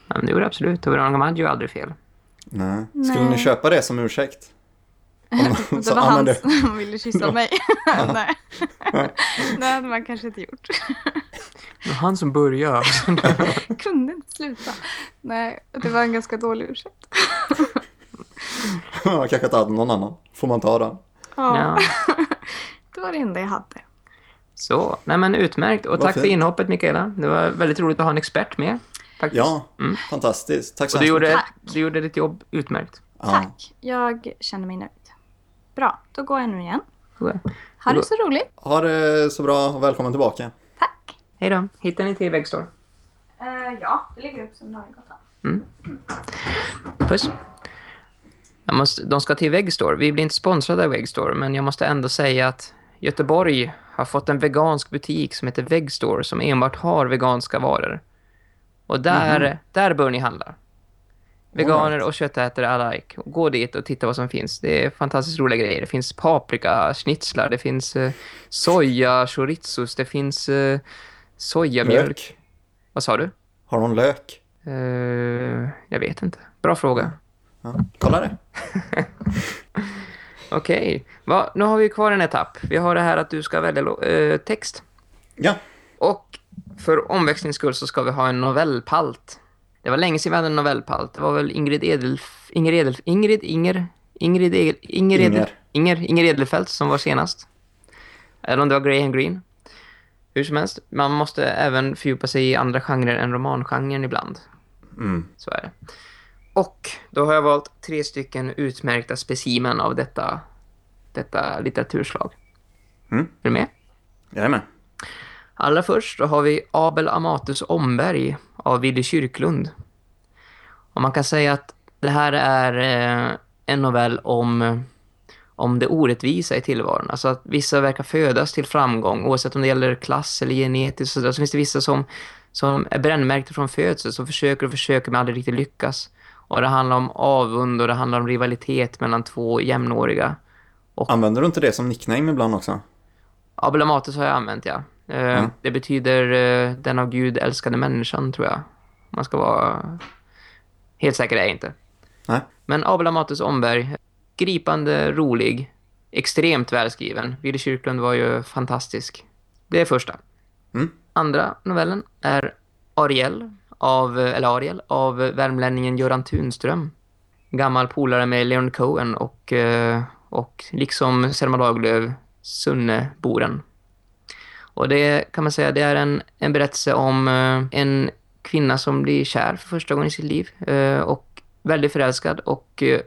Ja, men det gjorde absolut. Och Veronica Maggio är aldrig fel. Nej. Skulle Nej. ni köpa det som ursäkt? <laughs> Om- Det var han det- som ville kyssa mig. <laughs> <laughs> Nej. det hade man kanske inte gjort. Det var han som började. Kunde inte sluta. Nej, det var en ganska dålig ursäkt. Jag kanske inte hade någon annan. Får man ta den? Ja, ja. det var det enda jag hade. Så, nej men utmärkt. Och Vad tack för inhoppet, Mikaela. Det var väldigt roligt att ha en expert med. Faktiskt. Ja, Mm. fantastiskt. Tack så Och du hemskt gjorde, Tack. du gjorde ditt jobb utmärkt. Ja. Tack. Jag känner mig nöjd. Bra, då går jag nu igen. Ha det så roligt. Ha det så bra och välkommen tillbaka. Tack. Hej då. Hittar ni till Väggstore? ja, det ligger upp som Norrgatan. Puss. Jag måste, de ska till Väggstore. Vi blir inte sponsrade av Väggstore, men jag måste ändå säga att Göteborg har fått en vegansk butik som heter Väggstore som enbart har veganska varor. Och där, där bör ni handla. Veganer och köttätare alike. Gå dit och titta vad som finns. Det är fantastiskt roliga grejer. Det finns paprika, schnitzlar, det finns eh, soja, chorizos, det finns eh, sojamjölk. Lök. Vad sa du? Har de lök? Eh, jag vet inte. Bra fråga. Ja. Kolla det. <laughs> Okej. Va, Nu har vi kvar en etapp. Vi har det här att du ska välja eh, text. Ja, Och för omväxlings skull så ska vi ha en novellpalt. Det var länge sedan vi hade en novellpalt. Det var väl Ingrid Edelf... Ingrid Edelf... Ingrid... Inger... Ingrid... Egel, Inger... Inger. Inger... Inger Edelfelt som var senast. Eller om det var Graham Greene. Hur som helst. Man måste även fördjupa sig i andra genrer än romangenren ibland. mm. Så är det. Och då har jag valt tre stycken utmärkta specimen av detta, detta litteraturslag. Mm. Är du med? jag är med. Allra först har vi Abel Amatus Omberg av Willy Kyrklund. Och man kan säga att det här är eh, en novell om, om det orättvisa i tillvaron. Alltså att vissa verkar födas till framgång oavsett om det gäller klass eller genetiskt. Så, där. så finns det vissa som, som är brännmärkta från födsel som försöker och försöker men aldrig riktigt lyckas. Och det handlar om avund och det handlar om rivalitet mellan två jämnåriga. Använder du inte det som nickname ibland också? Abel Amatus har jag använt, ja. Mm. Det betyder eh, den av Gud älskade människan, tror jag. Man ska vara... Helt säker är jag inte. Nej. Men Abel Amatus Omberg, gripande, rolig, extremt välskriven. Willy Kyrklund var ju fantastisk. Det är första. Mm. Andra novellen är Ariel, av, eller Ariel, av värmlänningen Göran Tunström. Gammal polare med Leon Cohen och, eh, och liksom Selma Lagerlöf, Sunneboren. Och det kan man säga, det är en, en berättelse om eh, en kvinna som blir kär för första gången i sitt liv eh, och väldigt förälskad och eh,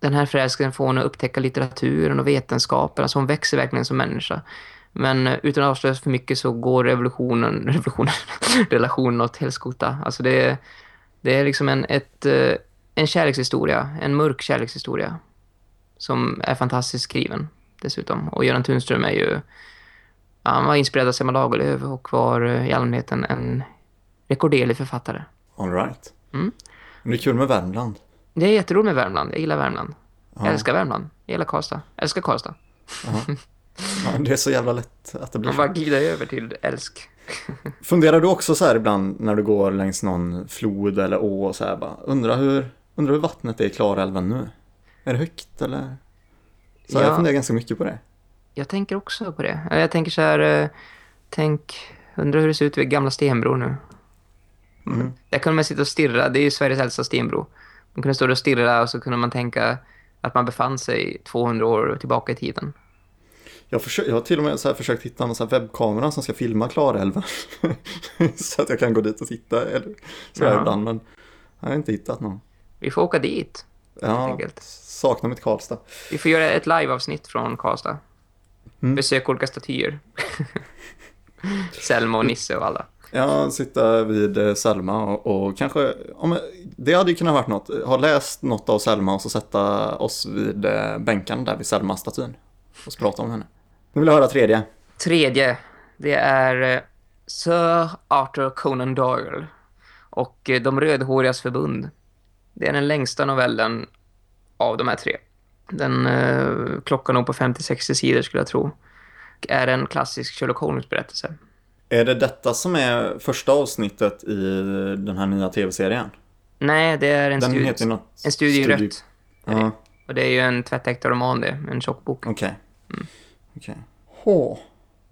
den här förälskelsen får henne att upptäcka litteraturen och vetenskapen, alltså hon växer verkligen som människa. Men utan att avslöja för mycket så går revolutionen, <laughs> revolutionen <laughs> relationen åt helskota. Alltså det, är- det är liksom en, ett, en kärlekshistoria, en mörk kärlekshistoria som är fantastiskt skriven dessutom. Och Göran Tunström är ju han var inspirerad av Selma Lagerlöf och var eh, i allmänhet en, en rekorderlig författare. All right. Mm. Men det är kul med Värmland. Det är jätteroligt med Värmland. Jag gillar Värmland. Jag Ja. älskar Värmland. Jag gillar Karlstad. Jag älskar Karlstad. Ja, det är så jävla lätt att det blir Man bara glider över till älsk. <laughs> Funderar du också så här ibland när du går längs någon flod eller å och så här bara, undrar hur, undrar hur vattnet är i Klarälven nu? Är det högt eller? Så Ja. jag funderar ganska mycket på det. Jag tänker också på det. Jag tänker så här... eh, Tänk... Undrar hur det ser ut vid gamla stenbro nu. Mm. Där kunde man sitta och stirra. Det är ju Sveriges äldsta stenbro. Man kunde stå och stirra och så kunde man tänka att man befann sig 200 år tillbaka i tiden. Jag, försö- jag har till och med så försökt hitta här webbkamera som ska filma Klarälven. <laughs> så att jag kan gå dit och titta eller så här ibland. Men jag har inte hittat någon. Vi får åka dit. Ja, saknar mitt Karlstad. Vi får göra ett liveavsnitt från Karlstad. Mm. Besök olika statyer. <laughs> Selma och Nisse och alla. Ja, sitta vid eh, Selma och, och kanske, om, det hade ju kunnat varit något, ha läst något av Selma och så sätta oss vid eh, bänken där vid Selma-statyn och så prata om henne. Nu vill jag höra tredje. Tredje, det är eh, Sir Arthur Conan Doyle och De rödhårigas förbund. Det är den längsta novellen av de här tre. Den eh, klockar nog på 50-60 sidor skulle jag tro. Är en klassisk Sherlock Holmes-berättelse. Är det detta som är första avsnittet i den här nya tv-serien? Nej, det är en, Den studie, något... en studie i rött. Ja, Och det är ju en tvättäkta roman det, en tjock bok. okej. Mm. Okej. Hå.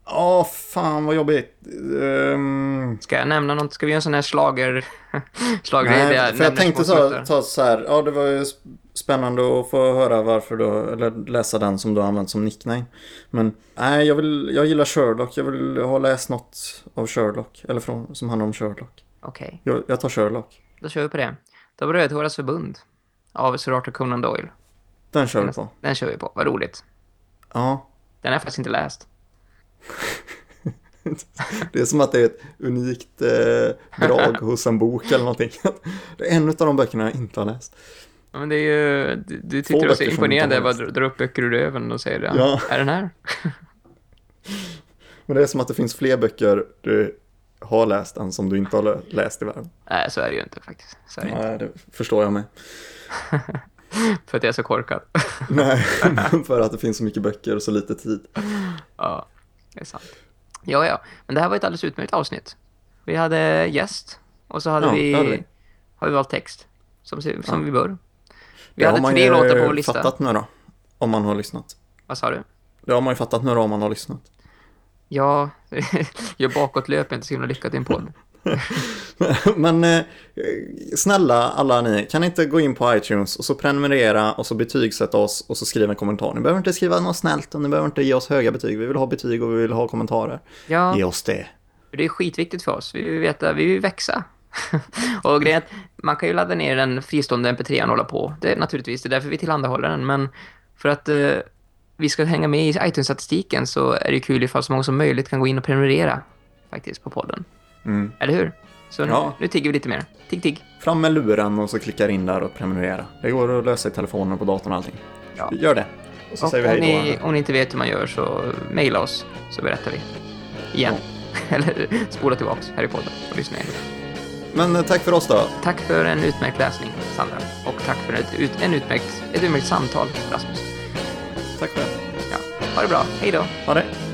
Åh, fan vad jobbigt. Ehm, Ska jag nämna något? Ska vi göra en sån här slager... <laughs> slager Nej, för jag tänkte snuttar? ta så här, ja det var ju spännande att få höra varför du, eller läsa den som du har använt som nickname. Men nej, jag, vill, jag gillar Sherlock, jag vill ha läst något av Sherlock, eller från, som handlar om Sherlock. Okej, Jag, jag tar Sherlock, då kör vi på det. De rödhårigas förbund av Sir Arthur Conan Doyle. den kör vi på. Den kör vi på, vad roligt. Ja, Den har jag faktiskt inte läst. <laughs> det är som att det är ett unikt eh, drag hos en bok eller någonting. Det <laughs> är en av de böckerna jag inte har läst. Men det är ju... Du, du tyckte det var så imponerande. inte har bara drar upp böcker ur röven och säger ja. Är den här? <laughs> Men det är som att det finns fler böcker du har läst än som du inte har läst i världen. Nej, så är det ju inte faktiskt. Så det inte. Nej, det förstår jag med. <laughs> För att jag är så korkad. <laughs> Nej, för att det finns så mycket böcker och så lite tid. ja, det är sant. Ja, ja. Men det här var ett alldeles utmärkt avsnitt. Vi hade gäst och så hade Ja, vi... hade vi. Har vi valt text. Som, som Ja. vi bör. Vi Det har hade man tre ju låtar på vår lista. fattat nu då. Om man har lyssnat. Vad sa du? Det har man ju fattat nu då om man har lyssnat. Ja, <laughs> gör bakåtlöp inte så himla lyckat i en podd. <laughs> Men eh, snälla alla ni, kan inte gå in på iTunes och så prenumerera och så betygsätta oss och så skriva en kommentar. Ni behöver inte skriva något snällt och ni behöver inte ge oss höga betyg. Vi vill ha betyg och vi vill ha kommentarer. Ja, Ge oss det. det är skitviktigt för oss. Vi vill veta, vi vill växa. <laughs> och grejen man kan ju ladda ner en fristående mp3 och hålla på. Det är naturligtvis, det är därför vi tillhandahåller den. Men för att eh, vi ska hänga med i iTunes-statistiken så är det kul ifall så många som möjligt kan gå in och prenumerera faktiskt på podden. Mm. Eller hur? Så nu, Ja. nu tigger vi lite mer. Tigg, tigg. Fram med luren och så klickar in där och prenumerera. Det går att lösa i telefonen, på datorn och allting. Ja. Gör det. Och så Och säger vi om hej då. ni, om ni inte vet hur man gör så mejla oss så berättar vi. Igen. <laughs> Eller spola tillbaks här i podden och lyssna igen. Men eh, tack för oss då. Tack för en utmärkt läsning, Sandra. Och tack för ett, ut, en utmärkt, ett utmärkt samtal, Rasmus. Tack själv. Ja, ha det bra. Hej då. Ha det.